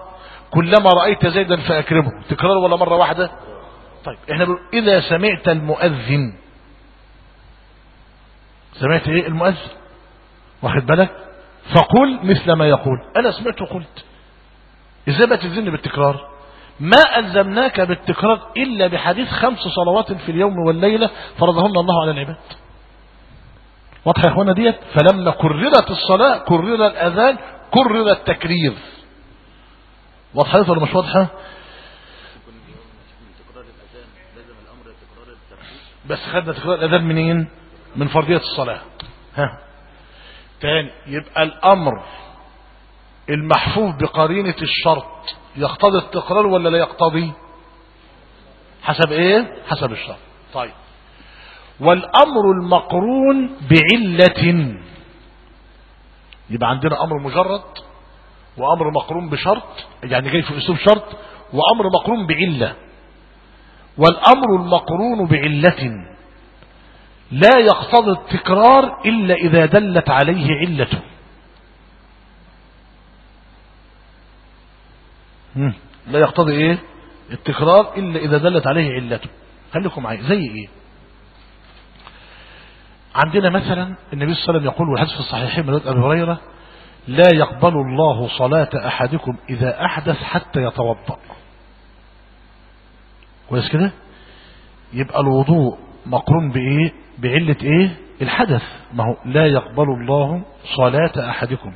كلما رأيت زيدا فأكرمه. تكرار ولا مرة واحدة؟ طيب إحنا إذا سمعت المؤذن سمعت إيه المؤذن؟ واخد بالك؟ فقل مثل ما يقول. أنا سمعت وقلت إزاي بقى تلزمني بالتكرار؟ ما ألزمناك بالتكرار إلا بحديث خمس صلوات في اليوم والليلة فرضهن الله على العباد. واضح يا اخوانا ديت؟ فلما كررت الصلاة كرر الأذان كرر التكرير. واضحة ولا مش واضحة؟ بس خدنا تكرار الأذان منين؟ من فرضية الصلاة. ها. تاني يبقى الأمر المحفوف بقرينة الشرط يقتضي التكرار ولا لا يقتضي؟ حسب إيه؟ حسب الشرط. طيب. والأمر المقرون بعلة. يبقى عندنا أمر مجرد وأمر مقرون بشرط يعني جاي في أسلوب شرط وأمر مقرون بعلة. والأمر المقرون بعلة. لا يقتضي التكرار إلا إذا دلت عليه علته. لا يقتضي إيه؟ التكرار إلا إذا دلت عليه علته. خليكم معايا زي إيه؟ عندنا مثلا النبي صلى الله عليه وسلم يقول والحديث في الصحيحين من أبي هريرة لا يقبل الله صلاة أحدكم إذا أحدث حتى يتوضأ. كويس كده؟ يبقى الوضوء مقرون بإيه؟ بعلة إيه؟ الحدث. ما هو لا يقبل الله صلاة أحدكم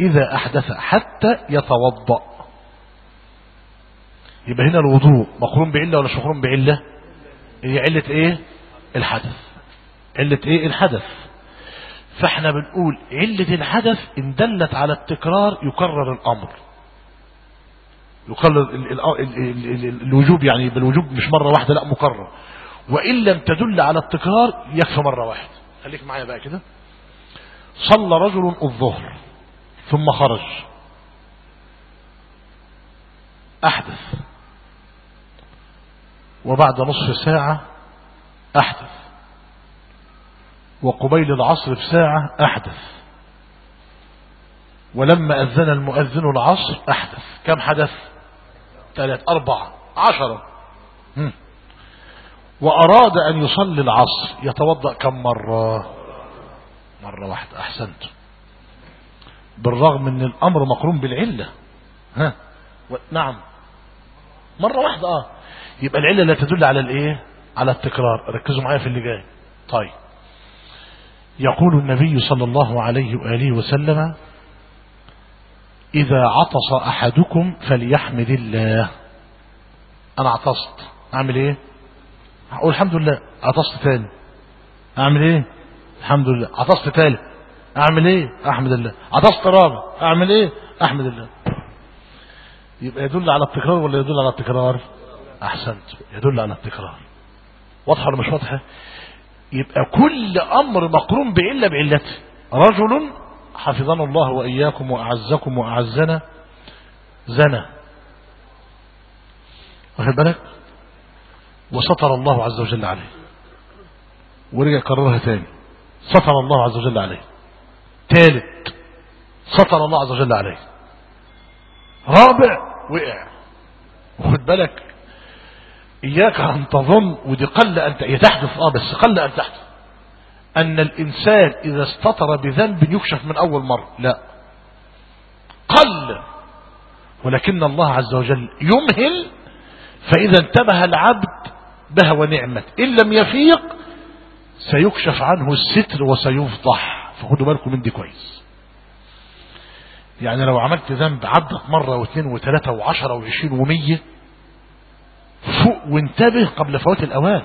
إذا أحدث حتى يتوضأ. يبقى هنا الوضوء مقرون بعلة ولا مش مقرون بعلة؟ هي علة إيه؟ الحدث. علة إيه؟ الحدث. فإحنا بنقول علة الحدث إن دلت على التكرار يكرر الأمر. ال الوجوب يعني بالوجوب مش مرة واحدة لا مكرر. وإن لم تدل على التكرار يكفي مرة واحدة. خليك معايا بقى كده. صلى رجل الظهر ثم خرج. أحدث. وبعد نصف ساعة أحدث. وقبيل العصر بساعة أحدث. ولما أذن المؤذن العصر أحدث. كم حدث؟ ثلاث أربعة عشرة. هم. وأراد أن يصلي العصر. يتوضأ كم مرة؟ مرة واحدة. أحسنت. بالرغم من الأمر مقرون بالعلة. ها. نعم. مرة واحدة آه. يبقى العلة لا تدل على الإيه؟ على التكرار. ركزوا معايا في اللي جاي. طيب. يقول النبي صلى الله عليه وآله وسلم إذا عطس أحدكم فليحمد الله. أنا عطست. أعمل إيه؟ أقول الحمد لله عطست تاني. أعمل إيه؟ الحمد لله. عطست تالت. أعمل إيه؟ أحمد الله. عطست رابع. أعمل إيه؟ أحمد الله. يبقى يدل على التكرار ولا يدل على التكرار؟ أحسنت. يدل على التكرار. واضحة ولا مش واضحة؟ يبقى كل أمر مقرون بعلة بعلته رجل حفظنا الله وإياكم وأعزكم وأعزنا. زنى واخد بالك؟ وستر الله عز وجل عليه. ورجع كررها تاني. ستر الله عز وجل عليه. ثالث ستر الله عز وجل عليه. رابع وقع. وخد بالك إياك أن تظن ودي قل أن تحدث آه بس قل أن تحدث. أن الإنسان إذا استطر بذنب يكشف من أول مرة. لا. قل. ولكن الله عز وجل يمهل فإذا انتبه العبد بها ونعمت. إن لم يفيق سيكشف عنه الستر وسيفضح. فخدوا بالكم من دي كويس. يعني لو عملت ذنب عدت مرة واثنين وثلاثة وعشرة وعشرين ومية فوق وانتبه قبل فوات الأوان.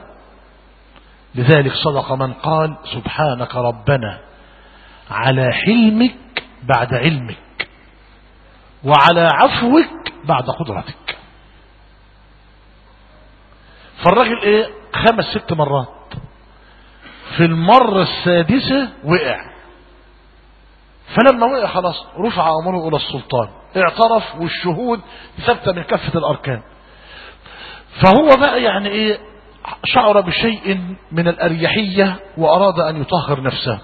لذلك صدق من قال سبحانك ربنا على حلمك بعد علمك وعلى عفوك بعد قدرتك. فالراجل إيه؟ خمس ست مرات. في المرة السادسة وقع. فلما وقع خلاص رفع أمره إلى السلطان. اعترف والشهود ثبت من كافة الأركان. فهو بقى يعني إيه؟ شعر بشيء من الأريحية وأراد أن يطهر نفسه.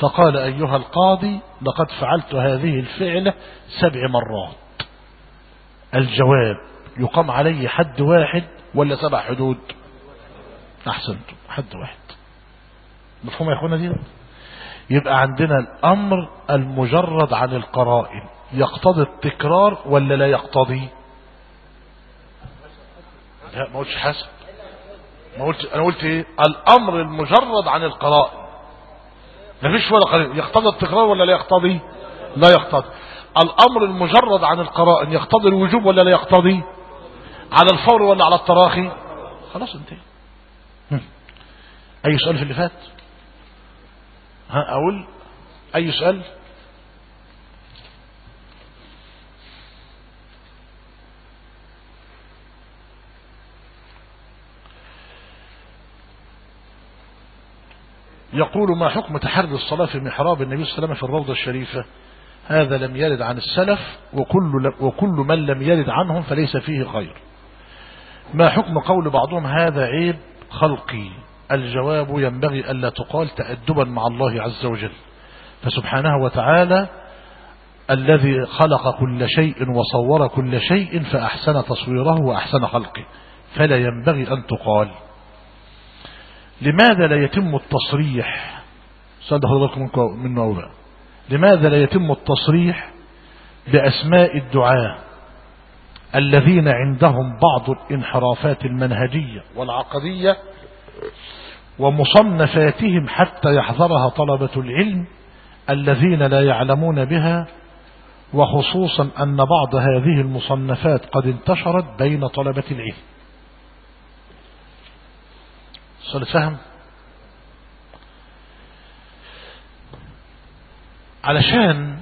فقال أيها القاضي لقد فعلت هذه الفعلة سبع مرات. الجواب يقام علي حد واحد ولا سبع حدود؟ أحسنت حد واحد. مفهوم يا أخوانا دي يبقى عندنا الأمر المجرد عن القرائن. يقتضي التكرار ولا لا يقتضي؟ لا ما قلتش حسب. ما قلت أنا قلت إيه؟ الأمر المجرد عن القرائن. مفيش ولا قرينه يقتضي التكرار ولا لا يقتضي؟ لا يقتضي. الأمر المجرد عن القرائن يقتضي الوجوب ولا لا يقتضي؟ على الفور ولا على التراخي؟ خلاص انتهي هم. أي سؤال في اللي فات؟ ها أقول أي سؤال؟ يقول ما حكم تحري الصلاة في محراب النبي صلى الله عليه وسلم في الروضة الشريفة؟ هذا لم يرد عن السلف وكل, وكل من لم يرد عنهم فليس فيه خير. ما حكم قول بعضهم هذا عيب خلقي؟ الجواب ينبغي ألا تقال تأدبا مع الله عز وجل. فسبحانه وتعالى الذي خلق كل شيء وصور كل شيء فأحسن تصويره وأحسن خلقه. فلا ينبغي أن تقال. لماذا لا يتم التصريح؟ ده بالكم منه أولا لماذا لا يتم التصريح بأسماء الدعاة الذين عندهم بعض الانحرافات المنهجية والعقدية ومصنفاتهم حتى يحذرها طلبة العلم الذين لا يعلمون بها وخصوصا أن بعض هذه المصنفات قد انتشرت بين طلبة العلم. فهم علشان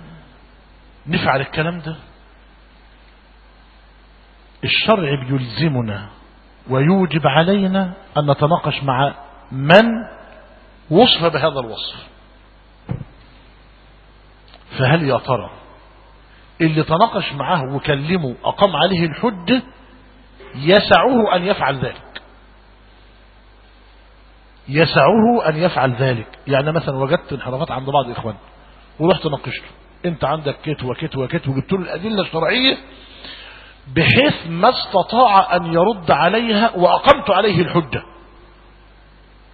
نفعل الكلام ده الشرع بيلزمنا ويوجب علينا أن نتناقش مع من وصف بهذا الوصف. فهل يا ترى اللي تناقش معه وكلمه أقام عليه الحجة يسعه أن يفعل ذلك؟ يسعه أن يفعل ذلك. يعني مثلا وجدت انحرافات عند بعض إخوان ورحت ناقشته. أنت عندك كت وكت وكت وجبت له الأدلة الشرعية بحيث ما استطاع أن يرد عليها وأقمت عليه الحجة.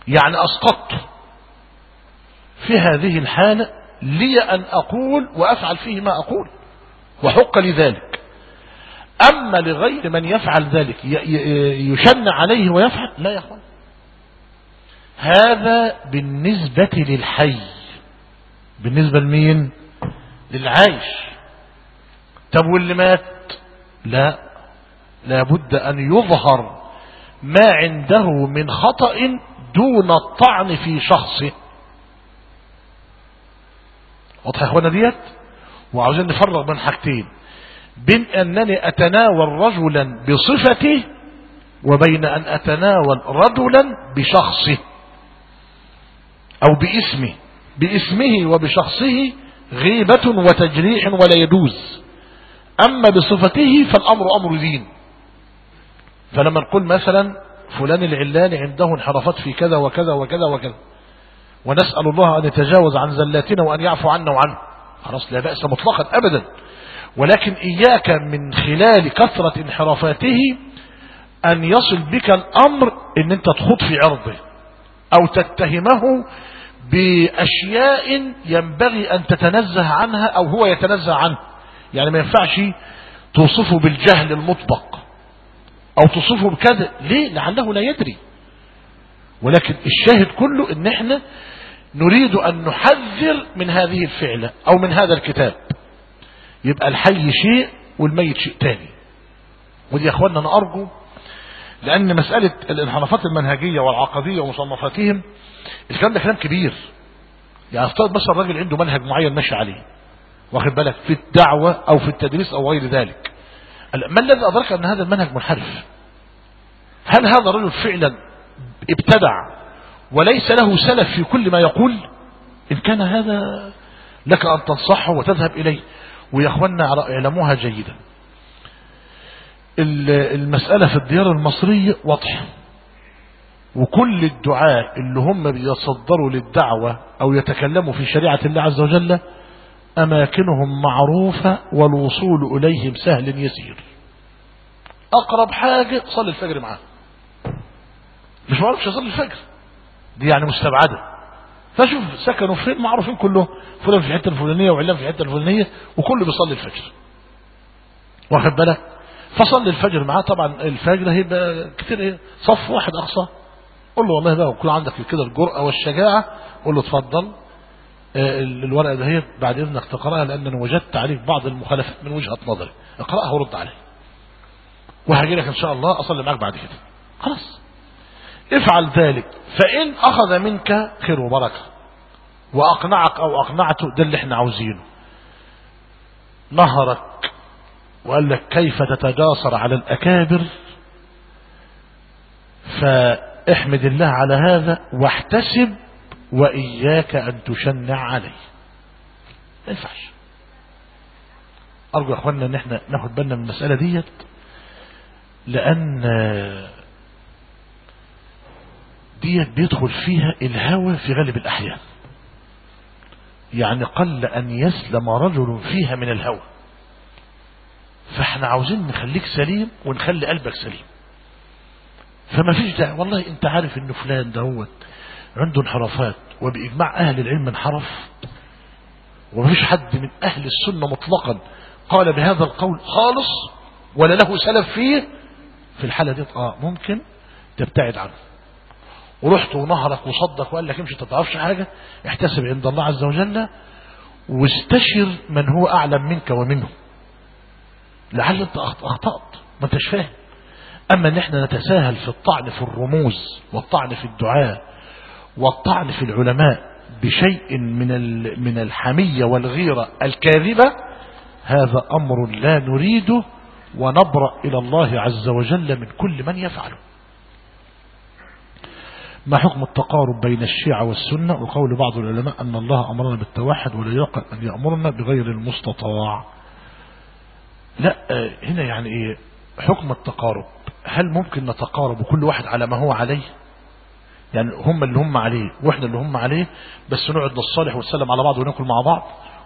يعني أسقطت. في هذه الحالة لي أن أقول وأفعل فيه ما أقول. وحق لي ذلك أما لغير من يفعل ذلك يشن عليه ويفعل لا أخوان. هذا بالنسبة للحي. بالنسبة لمين؟ للعايش. طب واللي مات؟ لا لابد أن يظهر ما عنده من خطأ دون الطعن في شخصه. واضح يا اخوانا ديت؟ وعاوزين نفرق بين حاجتين. بين أنني أتناول رجلا بصفته وبين أن أتناول رجلا بشخصه أو باسمه. باسمه وبشخصه غيبة وتجريح ولا يجوز. أما بصفته فالأمر أمر دين. فلما نقول مثلا فلان العلاني عنده انحرافات في كذا وكذا وكذا وكذا ونسأل الله أن يتجاوز عن زلاتنا وأن يعفو عنا وعنه خلاص لا بأس مطلقا أبدا. ولكن إياك من خلال كثرة انحرافاته أن يصل بك الأمر أن أنت تخوض في عرضه أو تتهمه بأشياء ينبغي أن تتنزه عنها أو هو يتنزه عنها يعني ما ينفعش توصفه بالجهل المطبق أو توصفه بكذا. ليه؟ لعله لا يدري. ولكن الشاهد كله ان إحنا نريد ان نحذر من هذه الفعلة أو من هذا الكتاب. يبقى الحي شيء والميت شيء تاني. ودي يا اخوانا أنا ارجو لأن مسألة الانحرافات المنهجية والعقدية ومصنفاتهم الكلام ده كلام كبير. يعني افترض مثلا الراجل عنده منهج معين ماشي عليه. واخد بالك؟ في الدعوة أو في التدريس أو غير ذلك. ما الذي أدرك أن هذا المنهج منحرف؟ هل هذا الرجل فعلا ابتدع وليس له سلف في كل ما يقول؟ إن كان هذا لك أن تنصحه وتذهب إليه. ويا أخوانا اعلموها جيدا. المسألة في الديار المصرية واضحة. وكل الدعاء اللي هم بيصدروا للدعوة أو يتكلموا في شريعة الله عز وجل أماكنهم معروفة والوصول إليهم سهل يسير. أقرب حاجة صلي الفجر معاه. مش معروفش يصلي الفجر. دي يعني مستبعدة. فشوف سكنوا فين معروفين كلهم. فلان في الحتة الفلانية وعلان في الحتة الفلانية وكله بيصلي الفجر. واخد بالك؟ فصلي الفجر معاه. طبعا الفجر هيبقى كتير إيه؟ صف واحد أقصى. قول له والله بقى ويكون عندك كده الجرأة والشجاعة. قول له اتفضل. الورقة ده هي بعد إذنك تقرأها أنا وجدت عليك بعض المخالفات من وجهة نظري. اقرأها ورد عليه. وهاجي لك إن شاء الله أصلي معاك بعد كده. خلاص. افعل ذلك فإن أخذ منك خير وبركة. وأقنعك أو أقنعته ده اللي إحنا عاوزينه. نهرك وقال لك كيف تتجاسر على الأكابر فاحمد الله على هذا واحتسب وإياك أن تشنع عليه. ما ينفعش. أرجو يا أخوانا أن إحنا ناخد بالنا من المسألة ديت لأن ديت بيدخل فيها الهوى في غالب الأحيان. يعني قل أن يسلم رجل فيها من الهوى. فإحنا عاوزين نخليك سليم ونخلي قلبك سليم. فما فيش داعي. والله أنت عارف إن فلان دهوت عنده انحرافات وبإجماع أهل العلم انحرف. ومفيش حد من أهل السنة مطلقا قال بهذا القول خالص ولا له سلف فيه. في الحالة دي آه ممكن تبتعد عنه. ورحت ونهرك وصدك وقال لك امشي تتعرفش حاجة احتسب عند الله عز وجل واستشر من هو أعلم منك ومنه. لعل انت أخطأت ما انتش فاهم. أما إن إحنا نتساهل في الطعن في الرموز والطعن في الدعاء والطعن في العلماء بشيء من من الحمية والغيرة الكاذبة هذا أمر لا نريده ونبرأ إلى الله عز وجل من كل من يفعله. ما حكم التقارب بين الشيعة والسنة؟ وقول بعض العلماء أن الله أمرنا بالتوحد ولا يعقل أن يأمرنا بغير المستطاع. لا هنا يعني إيه؟ حكم التقارب. هل ممكن نتقارب وكل واحد على ما هو عليه؟ يعني هم اللي هم عليه وإحنا اللي هم عليه بس نقعد نصالح ونسلم على بعض وناكل مع بعض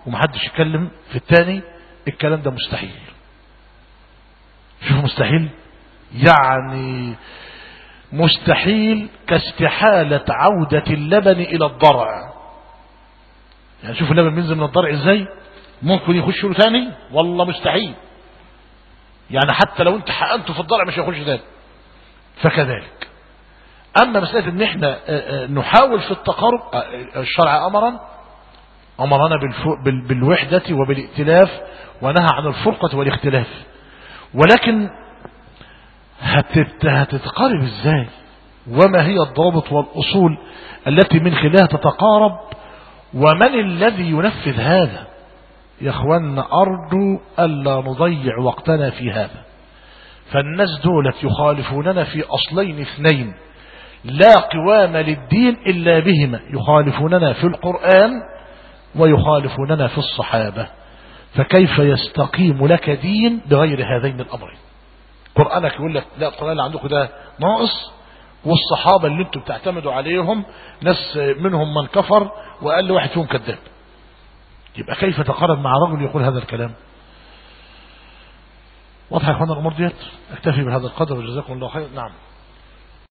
ومحدش يتكلم. في التاني الكلام ده مستحيل. شوف مستحيل؟ يعني مستحيل كاستحالة عودة اللبن إلى الضرع. يعني شوف اللبن بينزل من الضرع إزاي؟ ممكن يخش له ثاني؟ والله مستحيل. يعني حتى لو أنت حقنته في الضرع مش هيخش ثاني. فكذلك. أما مسألة إن إحنا نحاول في التقارب الشرع امرا أمرنا بالوحدة وبالائتلاف ونهى عن الفرقة والاختلاف. ولكن هتتقارب إزاي؟ وما هي الضوابط والأصول التي من خلالها تتقارب؟ ومن الذي ينفذ هذا؟ يا اخوانا أرجو ألا نضيع وقتنا في هذا. فالناس دولة يخالفوننا في أصلين اثنين. لا قوام للدين إلا بهما يخالفوننا في القرآن ويخالفوننا في الصحابة. فكيف يستقيم لك دين بغير هذين الأمرين؟ قرآنك يقول لك لا القرآن اللي عندكم ده ناقص والصحابة اللي أنتم بتعتمدوا عليهم ناس منهم من كفر وقال واحد فيهم كذاب. يبقى كيف تقارن مع رجل يقول هذا الكلام؟ واضح يا اخوانا الأمور ديت؟ أكتفي بهذا القدر وجزاكم الله خير. نعم.